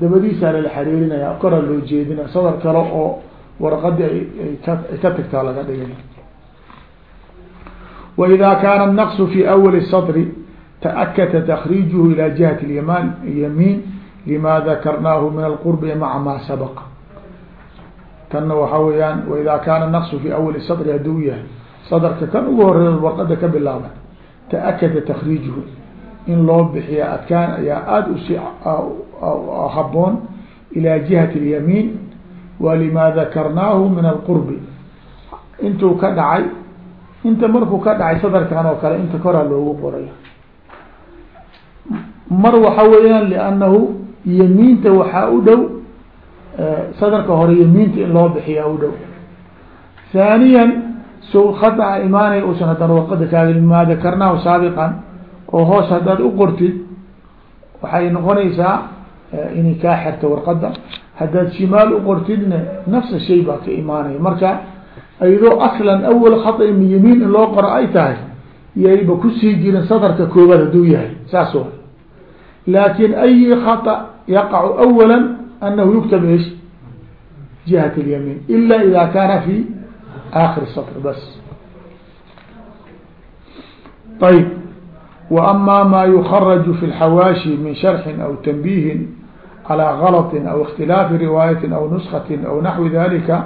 dabadiisaa lala xariirinaya koraa loo jeedina sadar kale oo warqadii ay ka tagtaa laga dhigaya waإida kaana الnaqص fi awali sadri taأkada takriijuhu ilى jihati اlyman yamiin lima dakarnaahu min alqurbi maca ma sabaqa tanna waxaa weeyaan waida kaana naqصu fi awali sadri hadduu yahay sadarka kan ugu horeeya warqada ka bilaaba taأkada takriijuhu in loo bixiya adkaan ayaa aada usi haboon ilى jihati اlyamiin wa lima dakarnaahu min alqurbi intuu ka dhacay inta markuu ka dhacay sadarkan oo kale inta koraa loogu qoraya mar waxa weeyaan liannahu yamiinta waxaa u dhow sadarka hore yamiinta in loo bixiyaa u dhow. Haaniyan so khadaca imaanaya usan haddana warqada kaagin maa dakarnaahu saabiqan oo hoos haddaad u qortid waxay noqonaysaa inay kaa xerta warqada haddaad shimaal u qortidna nafsa shay baa ka imaanaya. Marka ayadoo aslan awal khata min yamiin in loo qoro ay tahay yayba kusii jirin sadarka koobaad hadduu yahay saas wa laakin ayi khata yaqacu awala anahu yuktab ish jihat اlyamiin ila ida kaana fi akhir satr bas ayb وأmا ma يخرج في الحawاشي min شرح أو تنبيه على غلط أو اختلاف رواية أو نسخة أو نحو ذلك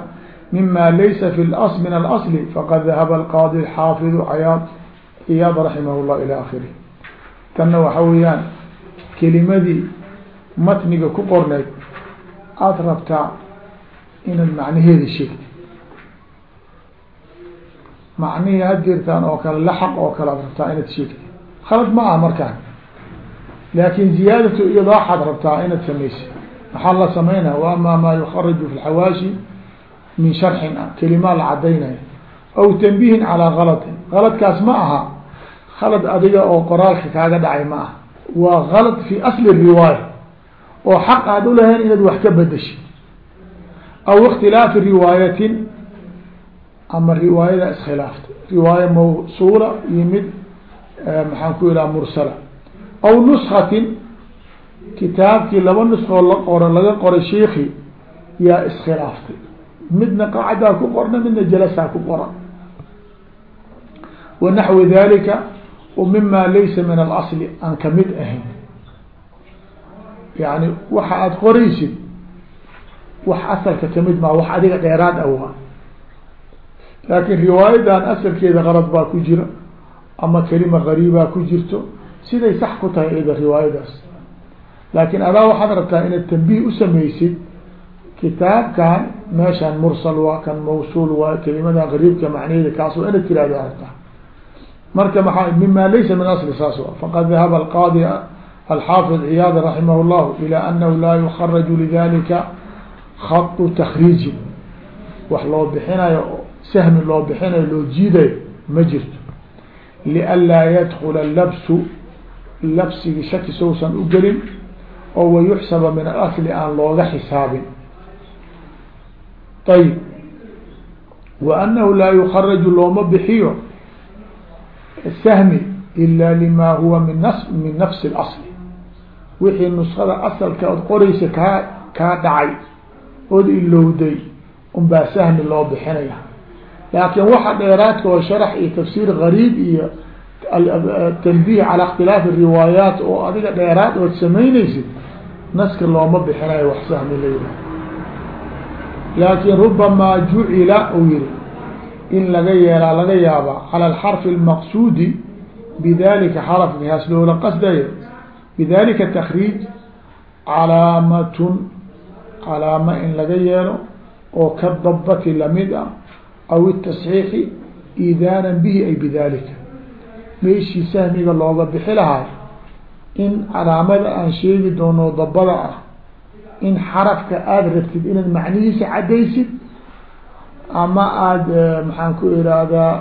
mima laysa fi min alasl faqad dahaba alqaadi alxaafidu ayaad iyaad raximah llah ila akhirih tanna waxa weeyaan kelimadii matniga ku qorneyd aada rabtaa inaad macnaheeda sheegtid macnihii hadirtaan oo kale laxaq oo kale aad rabtaa inaad sheegtid khalad ma aha markaan laakin ziyaadatu idaaxaad rabtaa inaad samaysid maxaa la sameynaa wa ama maa yukariju fi min sharxin kelimaa la cadaynaya aw tanbihin calaa galatin galadkaas ma aha khalad adiga oo qoraalka kaaga dhacay ma aha. Waa galad fi asli riwaaya oo xaq aad ulahayn inaad wax ka bedeshid aw ikhtilaafi riwaayatin ama riwaayada iskhilaafta. Riwaaya mawsuula iyo mid maxaan ku ihaha mursala. Aw nuskatin kitaabkii laba nuskoo la qoro laga qoray sheiki yaa iskhilaaftay midna qaacadaa ku qorna midna jalasaa ku qoran wa naxwi dalika mima laysa min alasli aan ka mid ahayn. Yani waxa aada qoraysid wax asalka ka mid maa wax adiga dheeraad awaa laakin riwaayadan asalkeeda qalad baa ku jira ama kelima gariibaa ku jirto siday sax ku tahay ida riwaayadaas. Laakin adaa waxaad rabtaa inaad tanbiih usamaysid kitaabkan meeshaan mursal waa kan mawsuul waa kelimadan gariibka macnaheeda kaas waa inaad tirahda rabtaa marka maa mima laysa min asli saas faqad dahaba alqaadi alxaafid ciyaad raximah llahu ilى anahu laa yukaraju lidalika khatu takriijin wax loo bixinayo sahmi loo bixinayo loo jiidayo ma jirto. Lianlaa yadkula labsu labsigi shaki sousan u gelin oo wayuxsaba min alasli aan looga xisaabin ayib wa anahu laa yukaraju looma bixiyo sahmi ila lima huwa min nas min nafsi اlasli wixii nuskhada asalka od qoraysa kaa kaa dhacay od ilowday unbaa sahmi loo bixinaya laakiin waxa dheeraadka oo sharax iyo tafsiir gariib iyo tanbih cala اkhtilaafi riwaayaat oo adiga dheeraad ood samaynaysid naska looma bixinayo wax sahmi la yidhaha laakin rubamaa jucila uu yihi in laga yeelaa laga yaaba calى alxarfi اlmaqsuudi bidalika xarafkaas loola qasdayo bidalika takriij calaamatun calaamo in laga yeelo oo ka dabati la mid ah aw itasxiixi iidaanan bihi ay bidalika meeshii sahmiga looga bixi lahay in calaamada aan sheegi doono dabada ah in xarafka aada rabtid inaad macnihiisa caddaysid ama aada maxaan ku irahdaa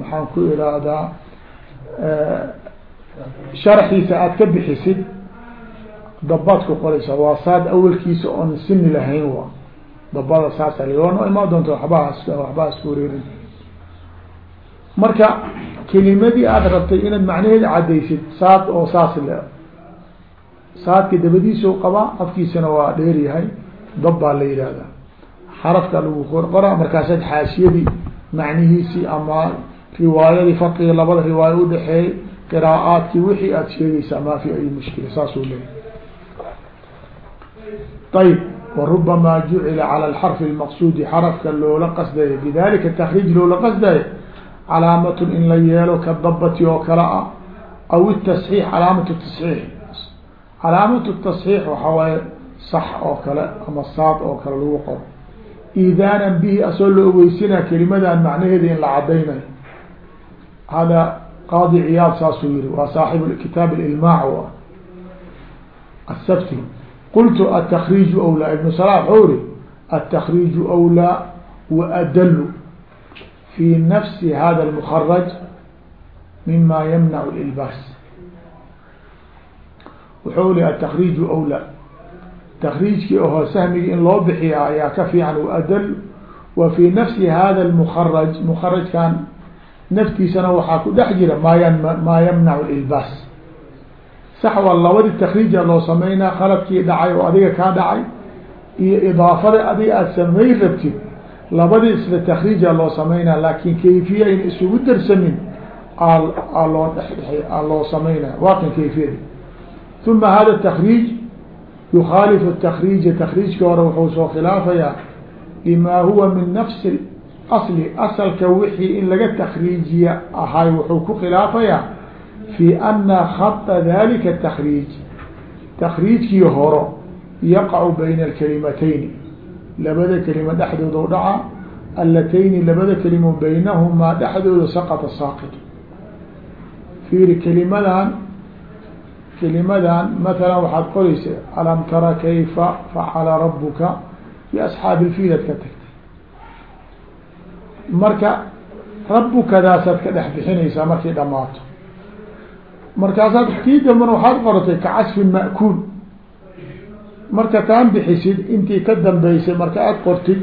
maxaan ku irahdaa sharxiisa aada ka bixisid dabaad ku qoraysa. Waa saad awalkiisa oon sini lahayn wa dabada saasa loona imaan doonto waxbaas waxba isku wareerin. Marka kelimadii aada rabtay inaad macnaheeda caddaysid saad oo saas le saadka dabadiisa qabaa afkiisana waa dheer yahay dab baa la yihahdaa xarafka lagu qorqora markaasaad xaashiyadii macnihiisii ama riwaayadii farqiga labada riwaayo udhaxeeyey qiraa'aadkii wixii aada sheegaysaa maa fi ay mushkila saasuu leeyahy ayb warubamaa jucila calى alxarfi اlmaqsuudi xarafka loola qasdayo bidalika takriij loola qasdayo calaamatun in la yeelo ka dabati oo kale ah aw itasxiix calaamat tasxiix calaamat tasxiix waxaa waaye sax oo kale ama saad oo kale lagu qoro. Iidaanan bihi asoo la ogeysinaa kelimadan macnaheeda in la cadaynayo hada qaadi ciyaad saasuu yihi waa saaxibu kitaab ilmaac u ah asabti qultu atakriiju awlaa? Ibnu salaa wuxuu ri atakriiju awlaa waadalu fi nafsi hada almukaraj mima yamnacu lilbaas wuxuu li atakriiju awlaa. Takriijkii oho sahmigii in loo bixiya ayaa ka fiican waadal wa fi nafsi hada almukaraj mukarajkan naftiisana waxaa ku dhex jira maa y maa yamnacu ilbaas sax waa labadii takriija loo sameynaa khaladkii dhacay oo adiga kaa dhacay iyo idaafada adiga aada samay rabtid labadii isla takriija loo sameynaa laakin kayfiya in isugu darsamin loo loo sameynaya waa kan uma hada takriij yukhaalifu takriija takriijka hore wuxuu soo khilaafayaa lima huwa min nafsi asli asalka wixii in laga takriijiya ahay wuxuu ku khilaafayaa fi ana khata dalika takriij takriijkii horo yaqacu bayna alkalimatayni labada kelimo dhexdooda u dhaca allatayni labada kelimo baynahumaa dhexdooda saqata saaqit fiiri kelimadan matala waxaad qoraysa alam tara kayfa facala rabuka biasxaabi ilfiil ad ka tagtay. Marka rabukadaasaad ka dhex bixinaysaa markay dhamaato markaasaad kii dambana waxaad qoratay ka casfin ma'kuul marka taan bixisid intii ka dambeysay marka aada qortid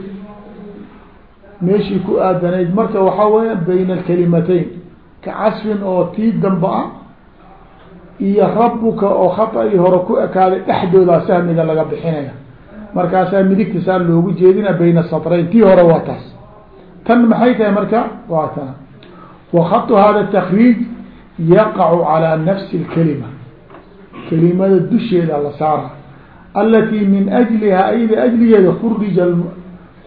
meeshii ku aadanayd marka waxaa weya bayna alkalimatayn ka casfin oo tii dambe ah iyo rabuka oo khata-ii hore ku ekaaday dhexdoodaa sahmiga laga bixinaya. Markaasaa midigta saa loogu jeedina bayna satrayn tii hore waa taas. Tan maxay tahay marka? Waa tana wa khatu hada takriij yaqacu calى nafsi اlkalima kelimada dusheeda la saara. Alatii min ajliha ayda ajligeeda kurija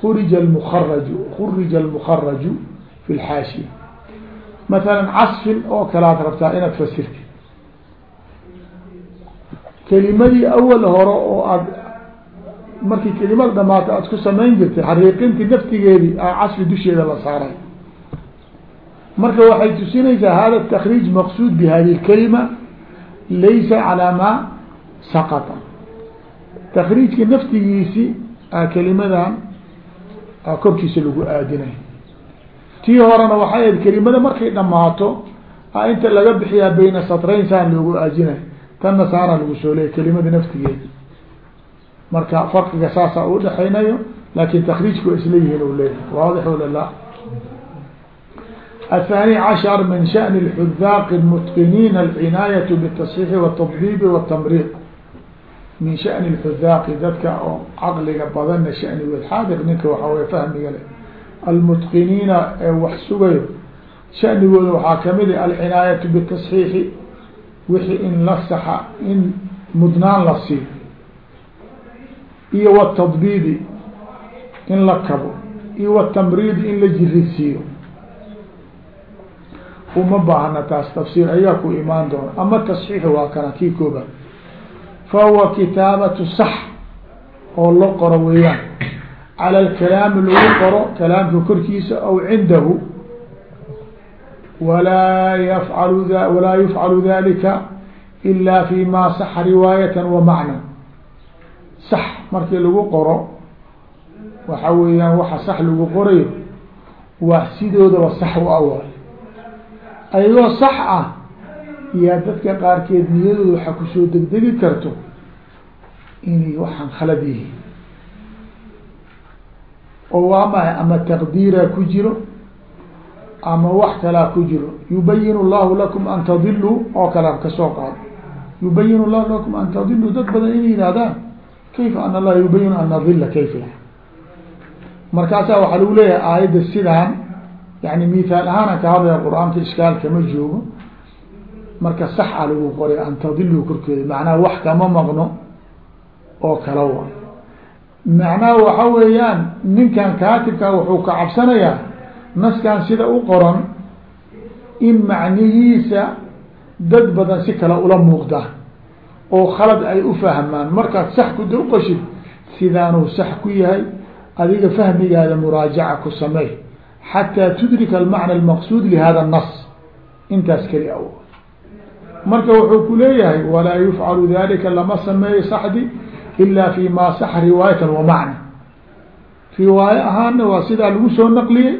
kurija mukaraju kurija almukaraju fi lxaashiya maala casfin oo kalaad rabtaa inaad fasirti kelimadii awal hore oo aad markii kelimada dhamaata aad ku samayn jirtay xariiqintii naftigeedii a casfi dusheeda la saaray. Marka waxay tusinaysaa hada takriij maqsuud bi hadi اkalima laysa calaa maa saqata. Takriijka naftigiisi a kelimadan a korkiisa lagu aadinay. Tii horena waxay ahayd kelimada markay dhamaato a inta laga bixiyaa bayna satrayn saan loogu aadinay tanna saana lagu soo leeyay kelimada naftigeeda marka farqiga saasaa u dhexaynayo laakin takriijku wa isla yihiin u leeyahay waadix wala la الثاني عشر من شأن الحذاق المتقنين العناية بالتصحيح والتطبيب والتمريض min shani lxudaaqi dadka oo caqliga badanna shanigood xaadir ninka waxawey fahmiga leh almutqiniina ee wax sugayo shanigooda waxaa kamid a alcinaayatu bitasxiixi wixii in la saxa in mudnaan la siiyo iyo watadbiidi in la kabo iyo watamriidi in la jiridsiiyo uma baahna taas tafsiir ayaa ku imaan doona ama tasxiixi waa kana kii koobaad. Fahuwa kitaabatu sax oo la qoro weeyaan. Cala alkalaami lagu qoro kalaamka korkiisa aw cindahu walaa yafcalu walaa yufcalu dalika ila fi ma saxa riwaayatan wa macnan sax markii lagu qoro waxa weeyaan waxa sax lagu qorayo waa sidoodaba sax u awaal ayagoo sax ah yaa dadka qaarkeed niyadooda waxaa ku soo degdegi karto inay waxaan khalad yihiin. Oo waa mahay ama taqdiiraa ku jiro ama wax kalaa ku jiro. Yubayin llahu lakum an tadiluu oo kalea ka soo qaado. Yubayin llahu lakum an tadiluu dad badan inay yihahdaan kayfa an allaha yubayin an nadila kayfa markaasaa waxaa lagu leeyahay aayadda sidaan yani mithaal ahaana ka hadlaya qur'aanka ishkaalka ma joogo. Marka sax a lagu qoray an tadiluu korkeeda macnaha wax kama maqno oo kala wa macnaha waxa weeyaan ninkan kaatibka wuxuu ka cabsanayaa naskan sida u qoran in macnihiisa dad badan si kale ula muuqda oo khalad ay u fahmaan. Markaad sax ku durqashid sidaanuu sax ku yahay adiga fahmigaada muraajaca ku samey xataa tudrika almacna almaqsuud lihada الnas intaas keli a marka wuxuu ku leeyahay walaa yufcalu dalika lama sameeyo saxdi ila fi ma saxa riwaayatan wa macna. Riwaayo ahaana waa sidaa lagu soo naqliyey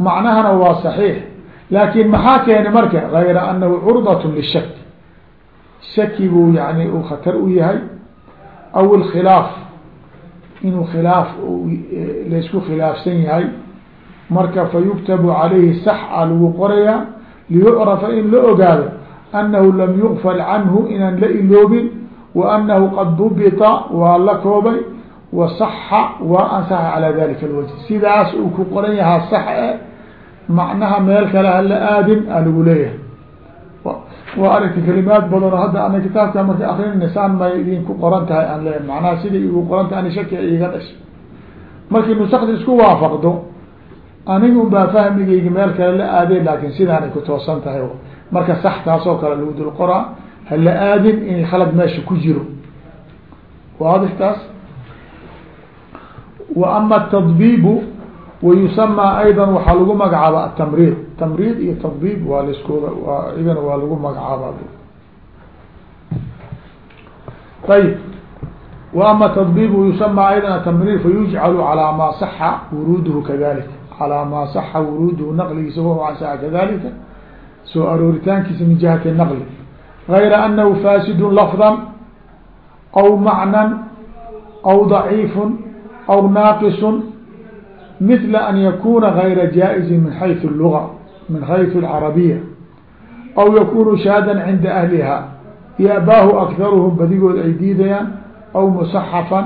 macnahana waa saxiix. Laakin maxaa keenay marka? Gayra anahu curdat lishak shaki buu yani uu khatar u yahay. Aw ilkhilaaf inuu khilaaf laysku khilaafsan yahay. Marka fayuktabu calayhi sax a lagu qorayaa. Liyucrafa in la ogaado anahu lam yugfal canhu inaan la iloobin. Wa anahu qad dubita waa la koobay. Wa saxa waa ansaxa calaa dalika alwajh. Sidaas uu ku qoran yahaa sax e macnaha meel kale hala aadin a lagu leeyahay. Waa aragta kalimaad badan oo hadda ana kitaabka marka akrinayna saan may idinku qoran tahay aan leeyahay. Macnaha sidai igu qoran tahay ani shaki iiga dhashay. Markii nusakda isku waafaqdo aniga un baa fahmigaygi meel kale la aadeen laakin sidaanay ku toosan tahay marka sax taasoo kale lagu dul qoraa hala aadin in khalad meesha ku jiro. Waadix taas wa ama atadbibu wayusamaa ayda waxaa lagu magacaaba atamriid tamriid iyo tadbib waa laskooda waa igana waa lagu magacaaba ayb wa ama tadbibu yusama ayda atamriid fayujcalu calaa maa saxa wuruuduhu kadalika calaa maa saxa wuruuduhu naqligiisa wahu ansaxa kadalika soo arooritaankiisa min jihati naqli gayra anahu fasidun lafdan aw macnan aw daciifun aw naaqisun mثla an yakuna غayra jaaئizi min حayثu الluga min حayثu الcarabiya aw yakunu shaadan cinda ahliha yabaahu akharuhum badigood ay diidayaan aw musaxafan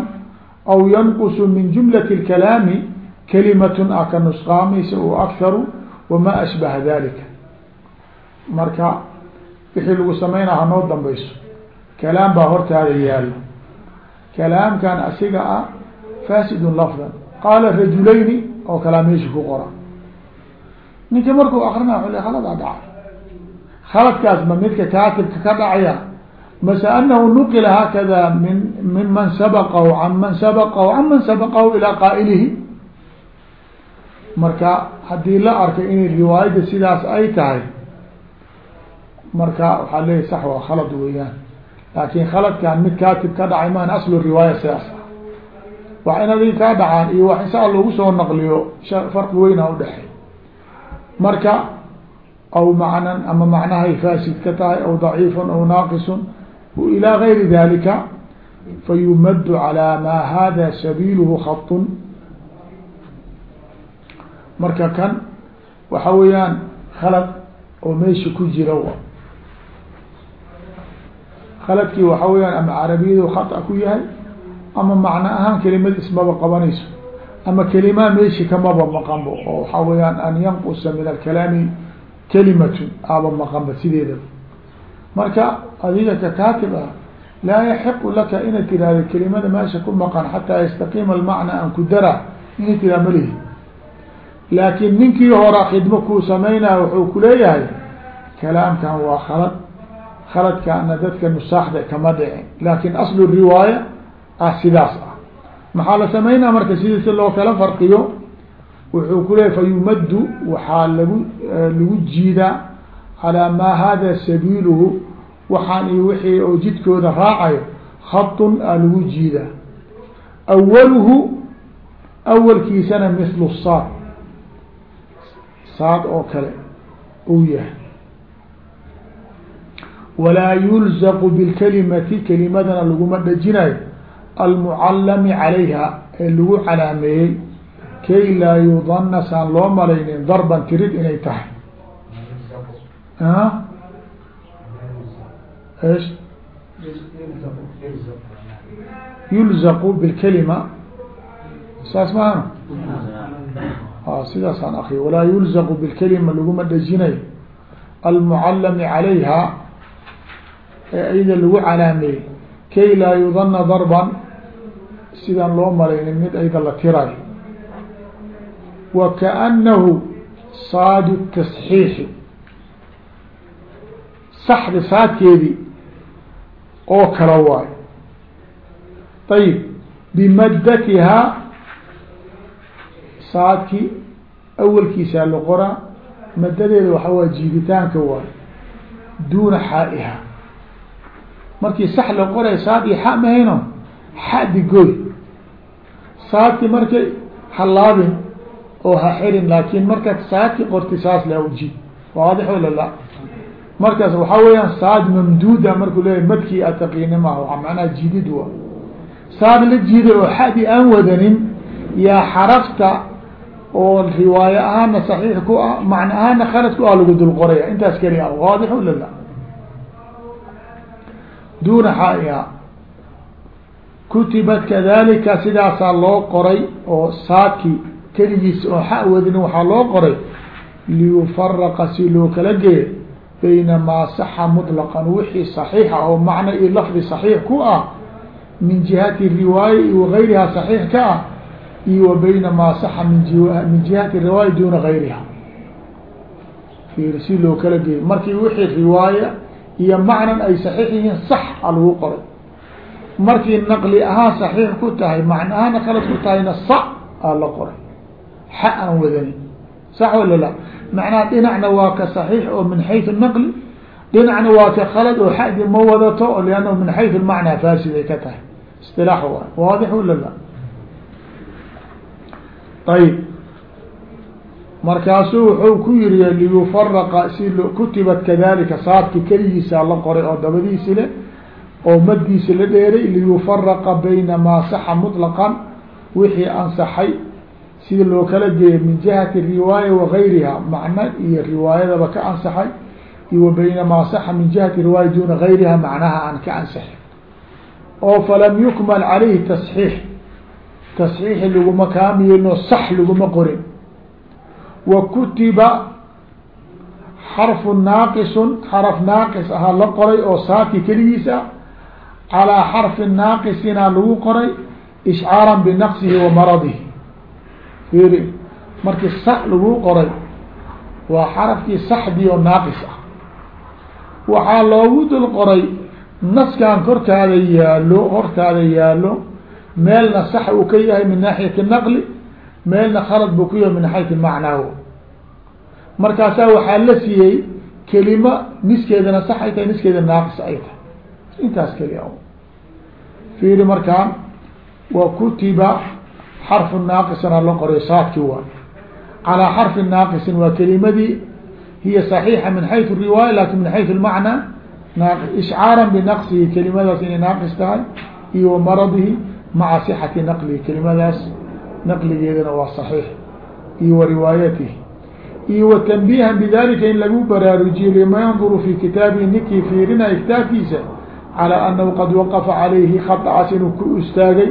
aw yanqusu min jumlaة الkalaami kalimatun a ka nusqaamaysa o akharu wama ashbaha dalika marka wixii lagu sameynaa hanoo dambayso kalaam baa hortaada yaalo kalaamkan asiga ah fasidun lafdan qaala rajulayni oo kalaa meesha ku qora. Ninka markuu akrina l khaladaa dhacay. Khaladkaas ma midka kaatibka ka dhacaya? Mase anahu nuqila haakada min min man sabaqahu can man sabaqahu can man sabaqahu ilaa qaa'ilihi. Marka haddii la arkay inay riwaayadda sidaas ay tahay marka waxaa leeyahy sax waa khalad weeyaan. Laakin khaladkan mid kaatib ka dhacay maan aslu riwaaya sidaas wax in adig kaa dhacaan iyo wax insaa lagu soo naqliyo farqi weyna udhexey marka aw macnan ama macnahay faasid ka tahay aw daciifun aw naaqisun ilaa gayri dalika fayumadu calaa maa hada sabiiluhu khaطun marka kan waxa weeyaan khalad oo meesha ku jira w khaladkii waxa weyaan ama carabiyadu khata ku yahay ama macno ahaan kelimad ismaba qabanayso. Ama kelimaa meeshi kamaba maqanbo oo waxa weyaan an yanqusa min alkalaami kalimatun aba maqanba sideedaba marka adiga ka kaatib ah laa yaxiqu laka inad tirahdo kelimada meesha ku maqan xataa yastaqiima almacna an ku dara inay tiraa malihi laakiin ninkii hora khidmo kuu sameynaya wuxuu kuleeyahay kalaamkan waa khalad. Khaladkaana dadka nusaaxda kama dhicin. Laakin aslu riwaaya ah sidaas ah. Maxaa la sameynaa marka sidii si loo kala farqiyo? Wuxuu ku leeyahy fayumaddu waxaa lagu lagu jiidaa calaa maa hada sabiiluhu waxaan iyo wixii oo jidkooda raacayo khatun aa lagu jiidaa. Awaluhu awalkiisana mithlu saad. Saad oo kale uu yahay. Walaa yulzaqu bilkalimati kelimadana laguma dhajinayo almucallami calayha ee lagu calaameeyey kay laa yudanna saan loo malaynin darban tirid inay tahay. S yulzaqu bilkalima saas maana? Sidaasaan akriy walaa yulzaqu bilkalima laguma dhejinayo. Almucallami calayha ee iyada lagu calaameeyey kay laa yudanna darban sidaan loo malaynin mid ayda la tirayo. Wakaأnahu saadu tasxiixi. Saxda saadkeedii oo kala waayo. Ayib bimaddatihaa saadkii awalkiisaa la qoraa maddadeeda waxaa waay jiiditaanka waay duuna xaaihaa. Markii sax la qoray saad iyo xa mahayno xadi goy saadki markay halaabin oo ha xirin laakin markaad saadki qorti saas la ujiid waadix wala la markaas waxaa weeyaan saad mamduuda markuu leeyahy madkii aad taqiini maaha waa macnaha jiidid wa saad la jiiday oo xadi aan wadanin yaa xarafta oo riwaayo ahaana saxiix ku ah macna ahaana khalad ku ah lagu dul qoraya intaas keli ah waadix wala la duuna xaa-iha kutibat kadalika sidaasaa loo qoray oo saadki keligiis oo xa wadinin waxaa loo qoray liyufaraqa si loo kala geeyo bayna maa saxa muطlaqan wixii صaxiixa oo macno iyo lafdi صaxiix ku ah min jihati riwaaya iyo wagayriha صaxiix ka ah iyo wa bayna maa saxa min min jihati riwaaya duna gayriha ir si loo kala geeyo markii wixii riwaaya iyo macnan ay صaxiix yihiin sax a lagu qoray markii naqli ahaan صaxiix ku tahay macno ahaana khalad ku tahayna sa aa la qoray xa aan wadanin sax wala la macnaha dhinacna waa ka صaxiix oo min xayثu naqli dhinacna waa ka khalad oo xadi ma wadato lannahu min xayثu macnaa fasid ay ka tahay isilaax waay waadix wala la ayb markaasuu wuxuu ku yiri liyufaraqa si kutibat kadalika saadki keligiisa la qoray oo dabadiisi le oo maddiisi la dheeray liyufaraqa bayna maa saxa muطlaqan wixii ansaxay sida loo kala geeyo min jihati riwaaya wagayriha macno iyo riwaayadaba ka ansaxay iyo bayna maa saxa min jihati riwaaya duna gayriha macnaha aan ka ansaxin oo falam yukmal calayhi tasxiix tasxiixi laguma kaamiyelno sax laguma qorin. Wa kutiba xarfu naaqisun xaraf naaqis ahaa la qoray oo saaki keligiis ah calaa xarfi naaqisina lagu qoray ishcaaran binaqsihi wa maradihi. Fiiri markii sax laguu qoray waa xarafkii saxdii oo naaqis ah. Waxaa loogu dul qoray naskan korkaada yaalo hortaada yaalo meelna sax uu ka yahay min naaxiyati naqli meelna khalad buu ku yahay min naxiyati macnaahu markaasaa waxaa la siiyey kelima niskeedana sax ay tahay niskeeda naaqis ay tahay. Intaas keli a fiiri markaan wa kutiba xarfu naaqisana la qoray saadki waa calaa xarfi naaqisin waa kelimadii hiya صaxiixa min xayثu riwaaya lakin min xayثu lmacnaa naaqis ishcaaran binaqsihi kelimadaas inay naaqis tahay iyo wa maradihi maca sixati naqlihi kelimadaas naqligeedana waa صaxiix iyo wa riwaayatihi iyo wa tanbiihan bidalika in lagu baraarujiyo lima yanduru fi kitaabihi ninkii fiirinaya kitaabkiisa calى anahu qad waqafa calayhi khaطcaas inuu ku istaagay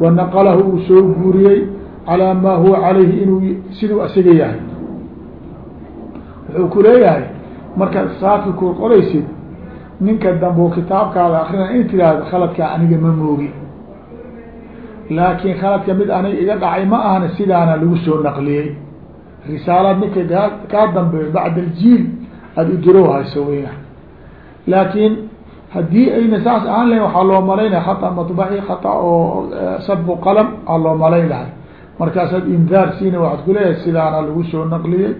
wa naqalahu uu soo guuriyey calىa ma huwa calayhi inuu siduu asiga yahay wuxuu ku leeyahay markaad saafi ku qoraysid ninka dambe oo kitaabkaada akrina in tiraahdo khaladkaa aniga ma moogi laakiin khaladka mid aniga iga dhacay ma ahna sidaana lagu soo naqliyey risaalad ninka kaa kaa dambeeyo bacd aljiil aada udirow hayso weyaan laakiin haddii ayna saas ahaan lahayn waxaa loo malaynaya khata maطbaci khata oo sabqu qalam aa loo malayn lahay markaasaad indaar siina waxaad ku leeyahay sidaana lagu soo naqliyey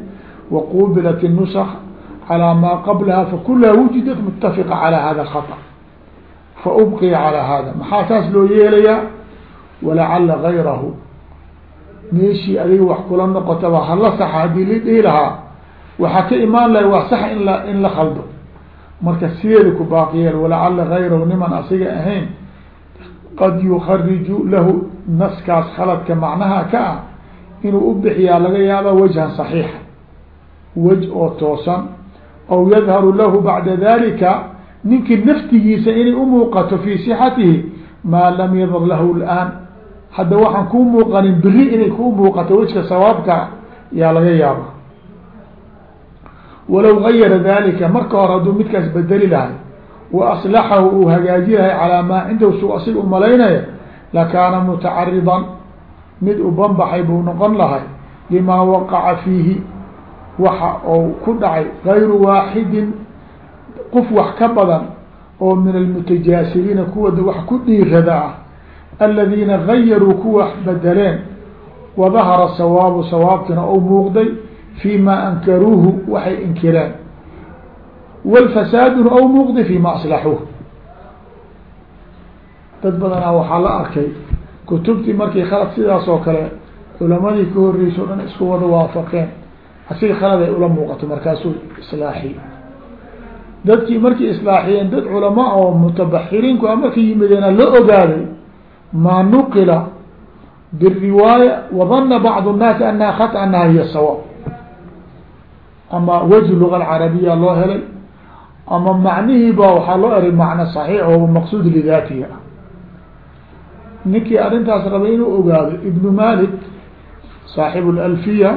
waqubilat الnusk calى maa qablaha fakulaha wujidat mutafiqa calى hada الkhaطأ faubqiya calى hada maxaa saas loo yeelayaa walacala gayrahu meeshii adiga wax kula noqotaba hala saxa haddii la dhihi lahaa waxaa ka imaan lahay wax sax in la in la khaldo marka sideeda ku baaqiyeel walacala gayrahu niman asiga ahayn qad yukariju lahu naskaas khaladka macnaha ka ah inuu u bixiyaa laga yaabaa wajhan saxiixa wej oo toosan aw yadharu lahu bacda dalika ninkii naftigiisa inay umuuqato fi sixatihi maa lam yadar lahu alaan. Hadda waxaan kuu muuqanin beri inay kuu muuqato wejka sawaabka yaa laga yaaba walow gayara dalika marka hore hadduu midkaas bedeli lahay wa aslaxahu uu hagaaji lahay calaa maa cindahu su asiga u malaynaya lakaana mutacaridan mid u banbaxay buu noqon lahay limaa waqaca fiihi waxa ou ku dhacay gayru waaxidin qof wax ka badan oo min almutajaasiriina kuwada wax ku dhiirada ah aladiina gayaruu kuwa bedeleen wadahara sawaabu sawaabkina ou muuqday fi ma ankaruuhu waxay inkireen wlfasaaduna ou muuqday fi ma aslaxuuh dad badanaa waxaa la arkay kutubtii markii khalad sidaas oo kale culamadii ka horeysa o dhan isku wada waafaqeen. Asiga khalad ay ula muuqato markaasuu islaaxiy dadkii markay islaaxiyeen dad culamaa oo mutabaxiriinku a markay yimideena la ogaaday maa nuqila biriwaaya wadana bacd الnaasi anaha khata anaha hiy sawaab ama wجه luga carabiya loo helay ama macnihii ba waxaa loo eray macno صaxiix oo maqsuud lidaatihi ah ninkii arrintaas rabay inuu ogaado ibn malik saaxib اlalfiya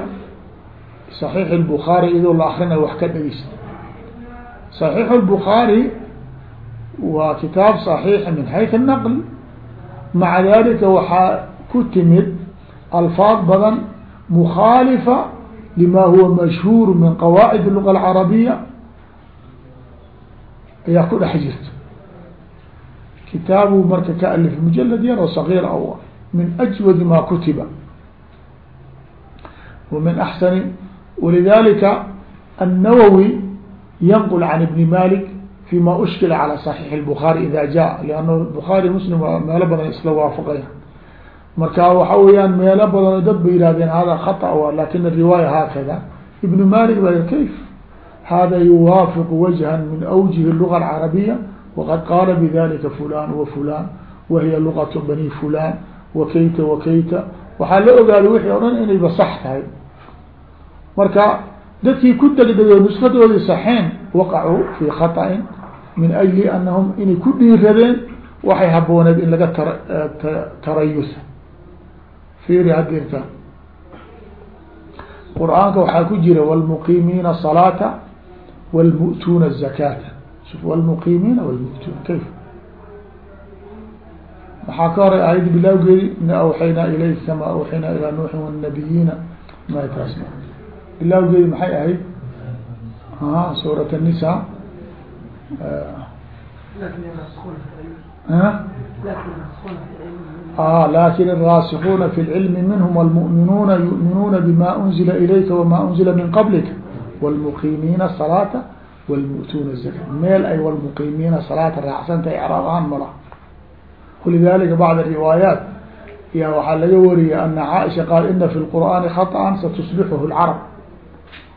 صaxiix الbukhaari idoo la akrinayo wax ka dhegeysta صaxiix الbukhaari waa kitaab صaxiix min hayث الnaql maca dalika waxaa ku timid alfaad badan mukhaalifa lma huwa mashhuur min qawaacid الluga الcarabiya ayaa ku dhex jirta kitaabu marka ka alif mujalad yar oo صغيir aw min أjwadi ma kutiba w min axsani walidalika الnawwi yanqل can ibni malik fima ushkila calى صaxiix الbخaarي ida jaء lann bخaarي muslim waa meelo badan isla waafaqaya marka waxa weyaan meelo badanoo dad ba yihahdeen hada khata laakiin riwaaya haakada. Ibn malik baa kayf hada yuwaafiqu wajhan min awjihi luga alcarabiya waqad qaala bidalika fulan wa fulan wa hiya lugatu bani fulan wa kayta wa kayta. Waxaa la ogaaday wixii o dhan inayba sax tahay. Marka dadkii ku degdegay nushadoodii saxeen waqacuu fii khaطain min ajli anahum inay ku dhiiradeen waxay habooneed in laga tar eh, tarayusa fiiri hadirta qur-aanka waxaa ku jira wاlmuqiimiina الصalaata wاlmu'tuuna الzakaata shuf wاlmuqiimiina wاlmu'tuun kayf waxaa ka horay aayadda bilawgeedi ina awxaynaa ilayk kama awxaynaa ilaa nuuxin wالnabiyiina ma taas bilawgeedi maxay ahayd a suurat الnisa lakin الrاasikuna fi اlcilmi minhm wاlmuؤminuuna yuؤminuuna bima unzila ilayka wama unzila min qablika wاlmuqiimiina الصalaata wاlmu'tuuna الzaka meel ay wlmuqiimiina salaata raacsanta icraab ahaan mala walidalika bacd riwaayaat ya waxaa laga wariyay ana caaisha qaal ina fi اlqur'aani khaطأa satusbixhu اlcarab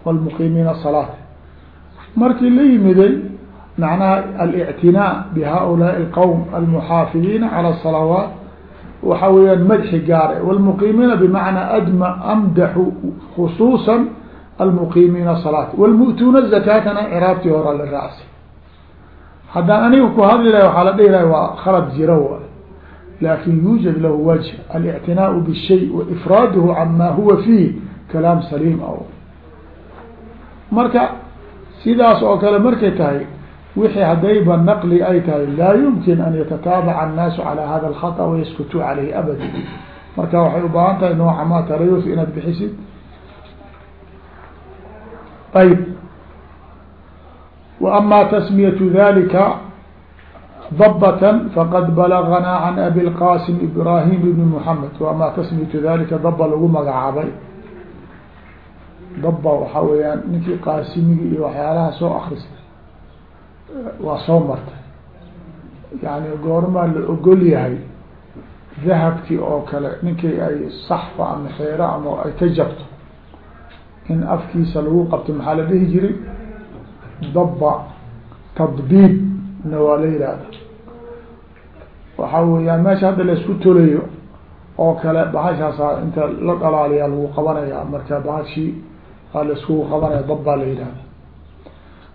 wاlmuqiimiina الصalaata markii la yimiday macnaha alictinaa bihaulaai qowm almuxaafidiina cala asalawaat waxa weeyaan madxi gaare wlmuqiimiina bimacnaa adma amdaxu khusuusan almuqiimiina salaat wlmu'tuuna zakaatana ciraabtii hora la raacsi haddaan aniga ku hadli lahay waxaa la dhihi lahay waa khalad jiro wa laakin yuujad lahu wajh alictinaau bishay wa ifraaduhu huwa fiih kalaam saliim a marka sidaas oo kale markay tahay wixii haddayba naqli ay tahay laa yumkin an yatataabaca annaasu calaa hada alkhata wayaskutuu caleyhi abada marka waxay u baahan tahay nooca ma tarayuf inaad bixisid. Ayb wa amaa tasmiyatu dalika dabatan faqad balaganaa can abi lqasim ibrahim ibni muxamed waamaa tasmiyatu dalika daba lagu magacaabay. Daba waxaa weeyaan ninkii qaasimigi iyo waxyaalaha soo akristay waa soo martay. Yani goormaa la ogol yahay dahabkii oo kale ninkii ay saxfa ama xeero ama ay ka jabto. In afkiisa lagu qabto maxaa la dhihi jiray? Daba tadbiib na waa la yihahda waxaa weeyaan meesha hadda la isku tolayo oo kale bahashaasa inta la dhalaaliyaa lagu qabanaya marka bahashii aa la iskugu qabanaya dabbaa la yihahda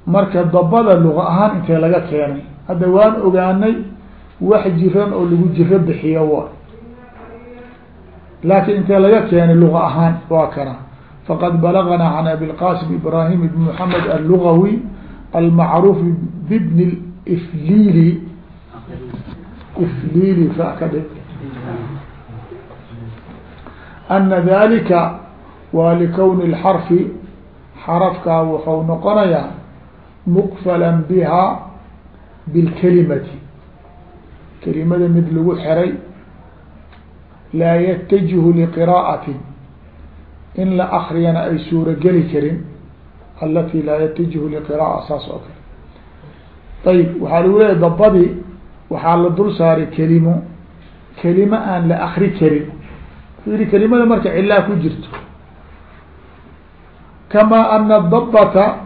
marka dabada luqa ahaan intee laga keenay? Hadda waan ogaanay wax jiran oo lagu jiro bixiyo wa. Laakiin intee laga keenay luqa ahaan waa kana. Faqad balagna can abilqasim ibrahim ibn mحamed allugawi almacruuf bibni iflili iflili ka ana dalika waa likowni اxarfi xarafkaa wuxuu noqonayaa muqfala biha bilkalimati. Kelimada mid lagu xiray laa yatajihu liqira'ati in la akriyana ay suuro geli karin alati laa yatajihu liqira'a saas oo kale. Ayib waxaa lagu leeyahy dabadii waxaa la dul saaray kelimo kelimo aan la akri karin. Fiiri kelimada marka cilaa ku jirto kamaa ana dabata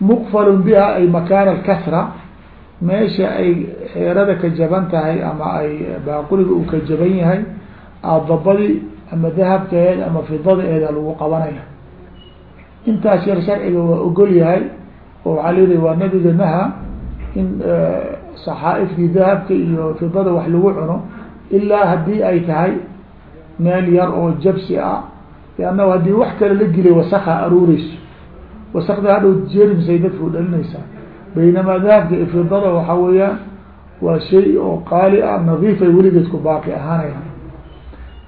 muqfal biha ay makaana alkasra meesha ay xeerada ka jaban tahay ama ay baaquliga uu ka jaban yahay dabadii ama dahabkeed ama fidada eeda lagu qabanaya. Intaas yar sharciga waa ogol yahay oo waxaa leedahay waa nabiga naha in saxaaiftii dahabka iyo fidada wax lagu cuno ilaa haddii ay tahay meel yar oo jabsi ah liannahu haddii wax kale la gilay wasaka aruureyso wasakda hadhow jerimsay dadka dhalinaysaa. Baynamaa dahabka iyo fidada waxaa weeyaan waa shay oo qaali ah nadiifay weligeed ku baaqi ahaanayaan.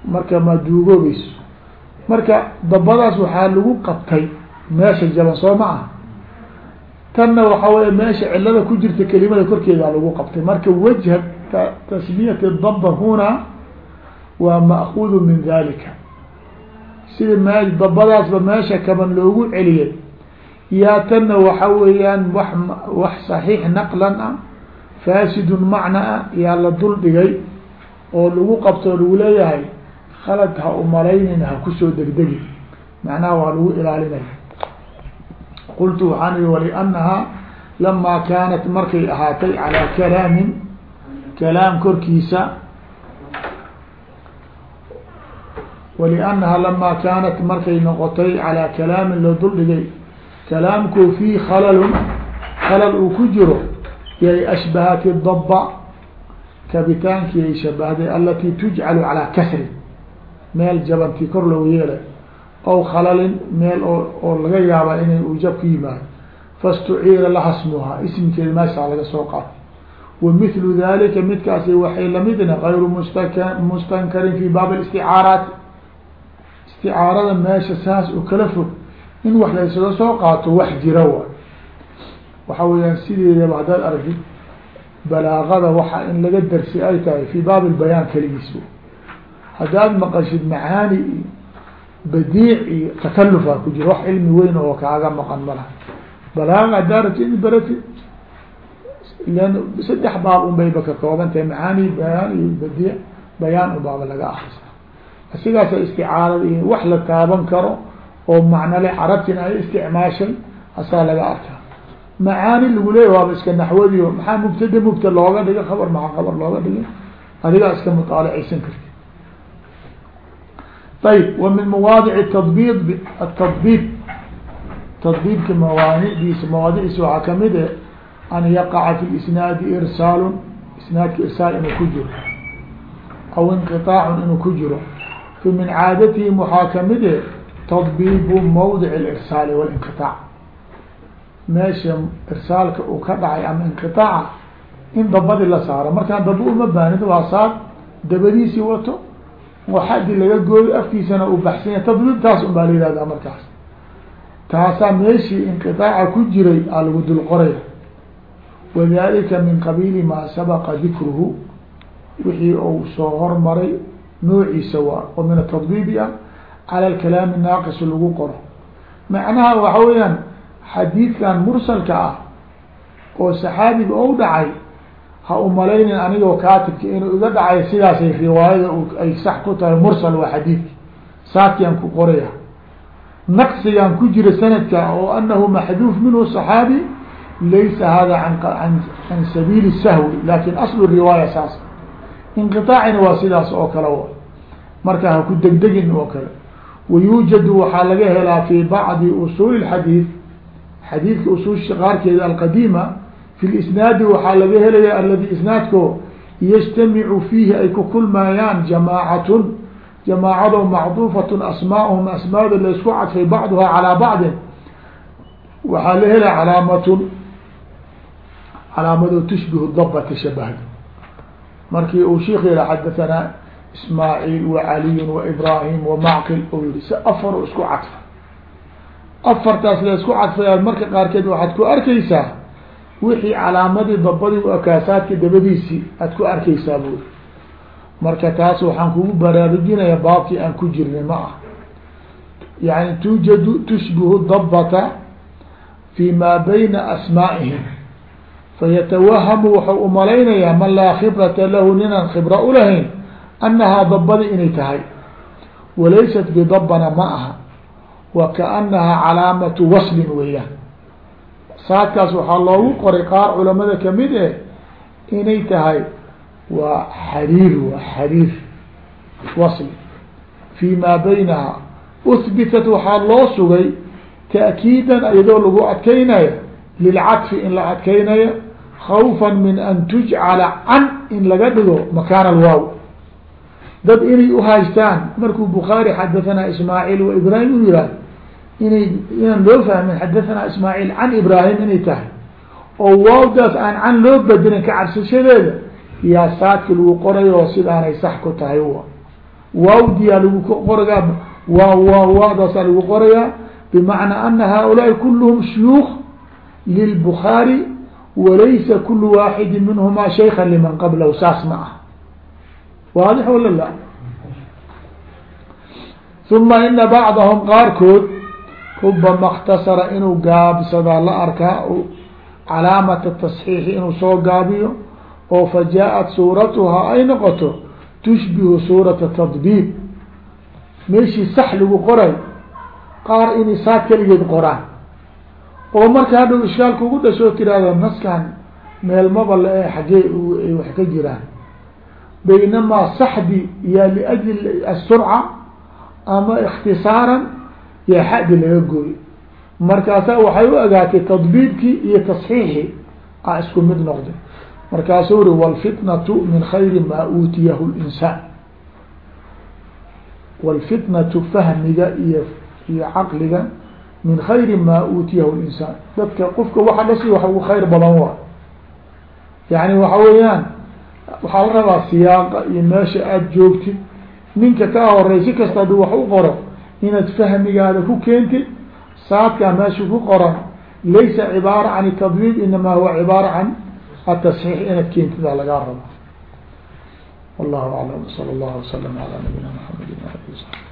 Marka ma duugoobayso. Marka dabadaas waxaa lagu qabtay meesha jaban soo ma ah tanna waxaa wey meesha cilada ku jirta kelimada korkeeda lagu qabtay. Marka wajha tasmiyati daba huna waa ma'kuudu min dalika sida me dabadaasba meesha kaban loogu celiyay yaa tanna waxa weeyaan wax wax saxiix naqlan ah faasidun macna ah yaa la dul dhigay oo lagu qabto lagu leeyahay khalad ha umalaynin ha ku soo degdegi. Macnaha waa lagu ilaalinaya qultu waxaan ihi waliannahaa lamaa kaanat markay ahaatay calaa kalaamin kalaam korkiisa waliannahaa lamaa kaanat markay noqotay calaa kalaamin loo dul dhigay kalaamku fii khalalun khalal uu ku jiro yay ashbahat daba kabitaankii ay shabahday alatii tujcalu calaa kasrin meel jabantii kor loogu yeelay aw khalalin meel oo oo laga yaaba inay uu jab ku yimaado. Fastuciira laha smuhaa ismkeeda meeshaa laga soo qaatay wa mithlu dalika midkaasi waxay lamidna gayru mustaka mustankarin fi baab isticaaraat isticaarada meesha saas oo kala fog in wax laysaga soo qaato wax jira wa waxa weeyaan sideedaba haddaad aragtid balaaqada waxa in laga darsi ay tahay fi baab lbayaan keligiis haddaad maqashid macaani iyo badiic iyo takalufaa ku jira wax cilmi weyn oo kaaga maqan malaha balaaga haddaa rabti in barati ilan saddex baab un bayba ka kooban tahay macaani bayaan iyo badiic bayaan un laga akrista asigaasa isticaarada iyo wax la taaban karo oo macnale carabtina ay isticmaashay asaa laga arkaa. Macaani lagu leeya waaba iska naxwadiyo maxaa mubtada mubta looga dhigay? Khabar maxaa khabar looga dhigay? Adigaa iska mutaalacaysan karti ayb wa min mawaadic tadbib atadbib tadbiibka mawaaniciisa mawaadiciisa waxaa ka mid e an yaqaca fi isnaadi irsaalun isnaadka irsaal inuu ku jiro aw inqiطaacun inuu ku jiro. Fa min caadatihim waxaa ka mid e tadbiibu mawdic lirsaali walinqiaac meesha irsaalka uu ka dhacay ama inqiaaca in dabadii la saaro markaan daba uma baanid waa saar dabadiisii wato oo xaddi laga gooyo afkiisana uu baxsanya tadbiibtaas un baa la yihahdaa markaas taasaa meeshii inqiaaca ku jiray aa lagu dul qoraya wadalika min qabiili maa sabaqa dikruhu wixii uu soo hormaray noociisa waa oo min atadbiibi cala alkalaami naaqis lagu qoro macnaha waxa weeyaan xadiidkan mursalka ah oo saxaabiga ou dhacay ha umalaynin anigoo kaatibka inuu iga dhacay sidaasay riwaayada ay sax ku tahay mursal waa xadiidki saakiyaan ku qoraya naqsigan ku jira sanadka oo anahu maxduuf minhu صaxaabi laysa hada an can sabiili sahwi laakiin aslu riwaaya saas inqiطaacina waa sidaas oo kale marka ha ku degdegin oo kale wayuujadu waxaa laga helaa fi bacdi usuuli اxadiid xadiidka usuulsha qaarkeeda alqadiima fi lisnaadi waxaa laga helaya aladi isnaadko yajtamicu fiihi ay ku kulmayaan jamaacatun jamaacado macduufatun asmaauhum asmaada laysku cadfay bacduha calaa bacdin waxaa la helaya calaamatun calaamado tushbihu daba tashabahdo markii uu sheik yiha xadahanaa ismaaciil wacaliyun waibrahim wamacqil u yihi si afar isku cadfa. Afartaas la isku cadfaya marka qaarkeed waxaad ku arkeysaa wixii calaamadii dabadii akaasaadka dabadiisii aad ku arkeysaa buuri marka taas waxaan kugu baraarujinaya baabkii aan ku jirnay ma ah yani tuujadu tushbihu dabata fi ma bayna asmaa'ihim. Fayatawahamu waxau umalaynayaa man laa khibrata lahu ninaan khibra ulahayn annahaa dabadi inay tahay walaysat bidabana ma aha wa kaanahaa calaamatu waslin weeyaan saadkaas waxaa loogu qoray qaar culamada ka mid eh inay tahay waa xariir waa xariir wasl fi ma baynaha uhbitat waxaa loo sugay ta'kiidan iyadoo lagu adkeynayo lilcadfi in la adkeynayo khawfan min an tujcala can in laga dhigo makaan alwaaw dad inay uhaystaan markuu bukhaari xadahanaa ismaaciil wa ibraahim u yihahdo inay inaan loo fahmin xadahanaa ismaaciil can ibraahim inay tahay. Oo waawdaas aan can loo bedelin ka cabsashadeeda yaa saadki lagu qorayo oo sidaanay sax ku tahay waawdiyaa lagu qorayaa waa waa waadaasaa lagu qorayaa bimacnaa ana haaulaai kulluhum shuyuuk lilbukhaari walaysa kulu waaxidi minhumaa shayka liman qablahu saas ma ah waadix wala la uma ina bacdahum qaarkood rubama اktasara inuu gaabsadaa la arkaa calaamata tasxiixi inuu soo gaabiyo oo fa jaa-at suuratuhaa ay noqoto tushbihu suurata tadbiib meeshii sax lagu qoray qaar inay saa keligeed qoraan oo marka hadhow ishkaalka ugu dhashoo tiraahdo naskan meel maba la e xaggee wax ka jiraan baynamaa saxdi yaa liajli asurca ama ikhtisaaran yaa xadi laga gooyo markaasaa waxay u agaatay tadbiibkii iyo tasxiixi a isku mid noqday markaasuu uri wاlfitnatu min khayri maa uutiyahu linsaan wاlfitnatu fahmiga iyo iyo caqliga min khayri maa uutiyahu linsaan dadka qofka waxa ugu khayr badan waa yani waxa weeyaan waxaa la rabaa siyaaqa iyo meesha aada joogtid ninka kaa horey si kasta adu wax u qoro inaad fahmigaada ku keentid saadkaa meesha ku qoran laysa cibaara can tadbiib inamaa huwa cibaara can atasxiix inaad keentidaa lagaa raba wallahu aclam sala allahu wasalam ala nabiyina maxamedi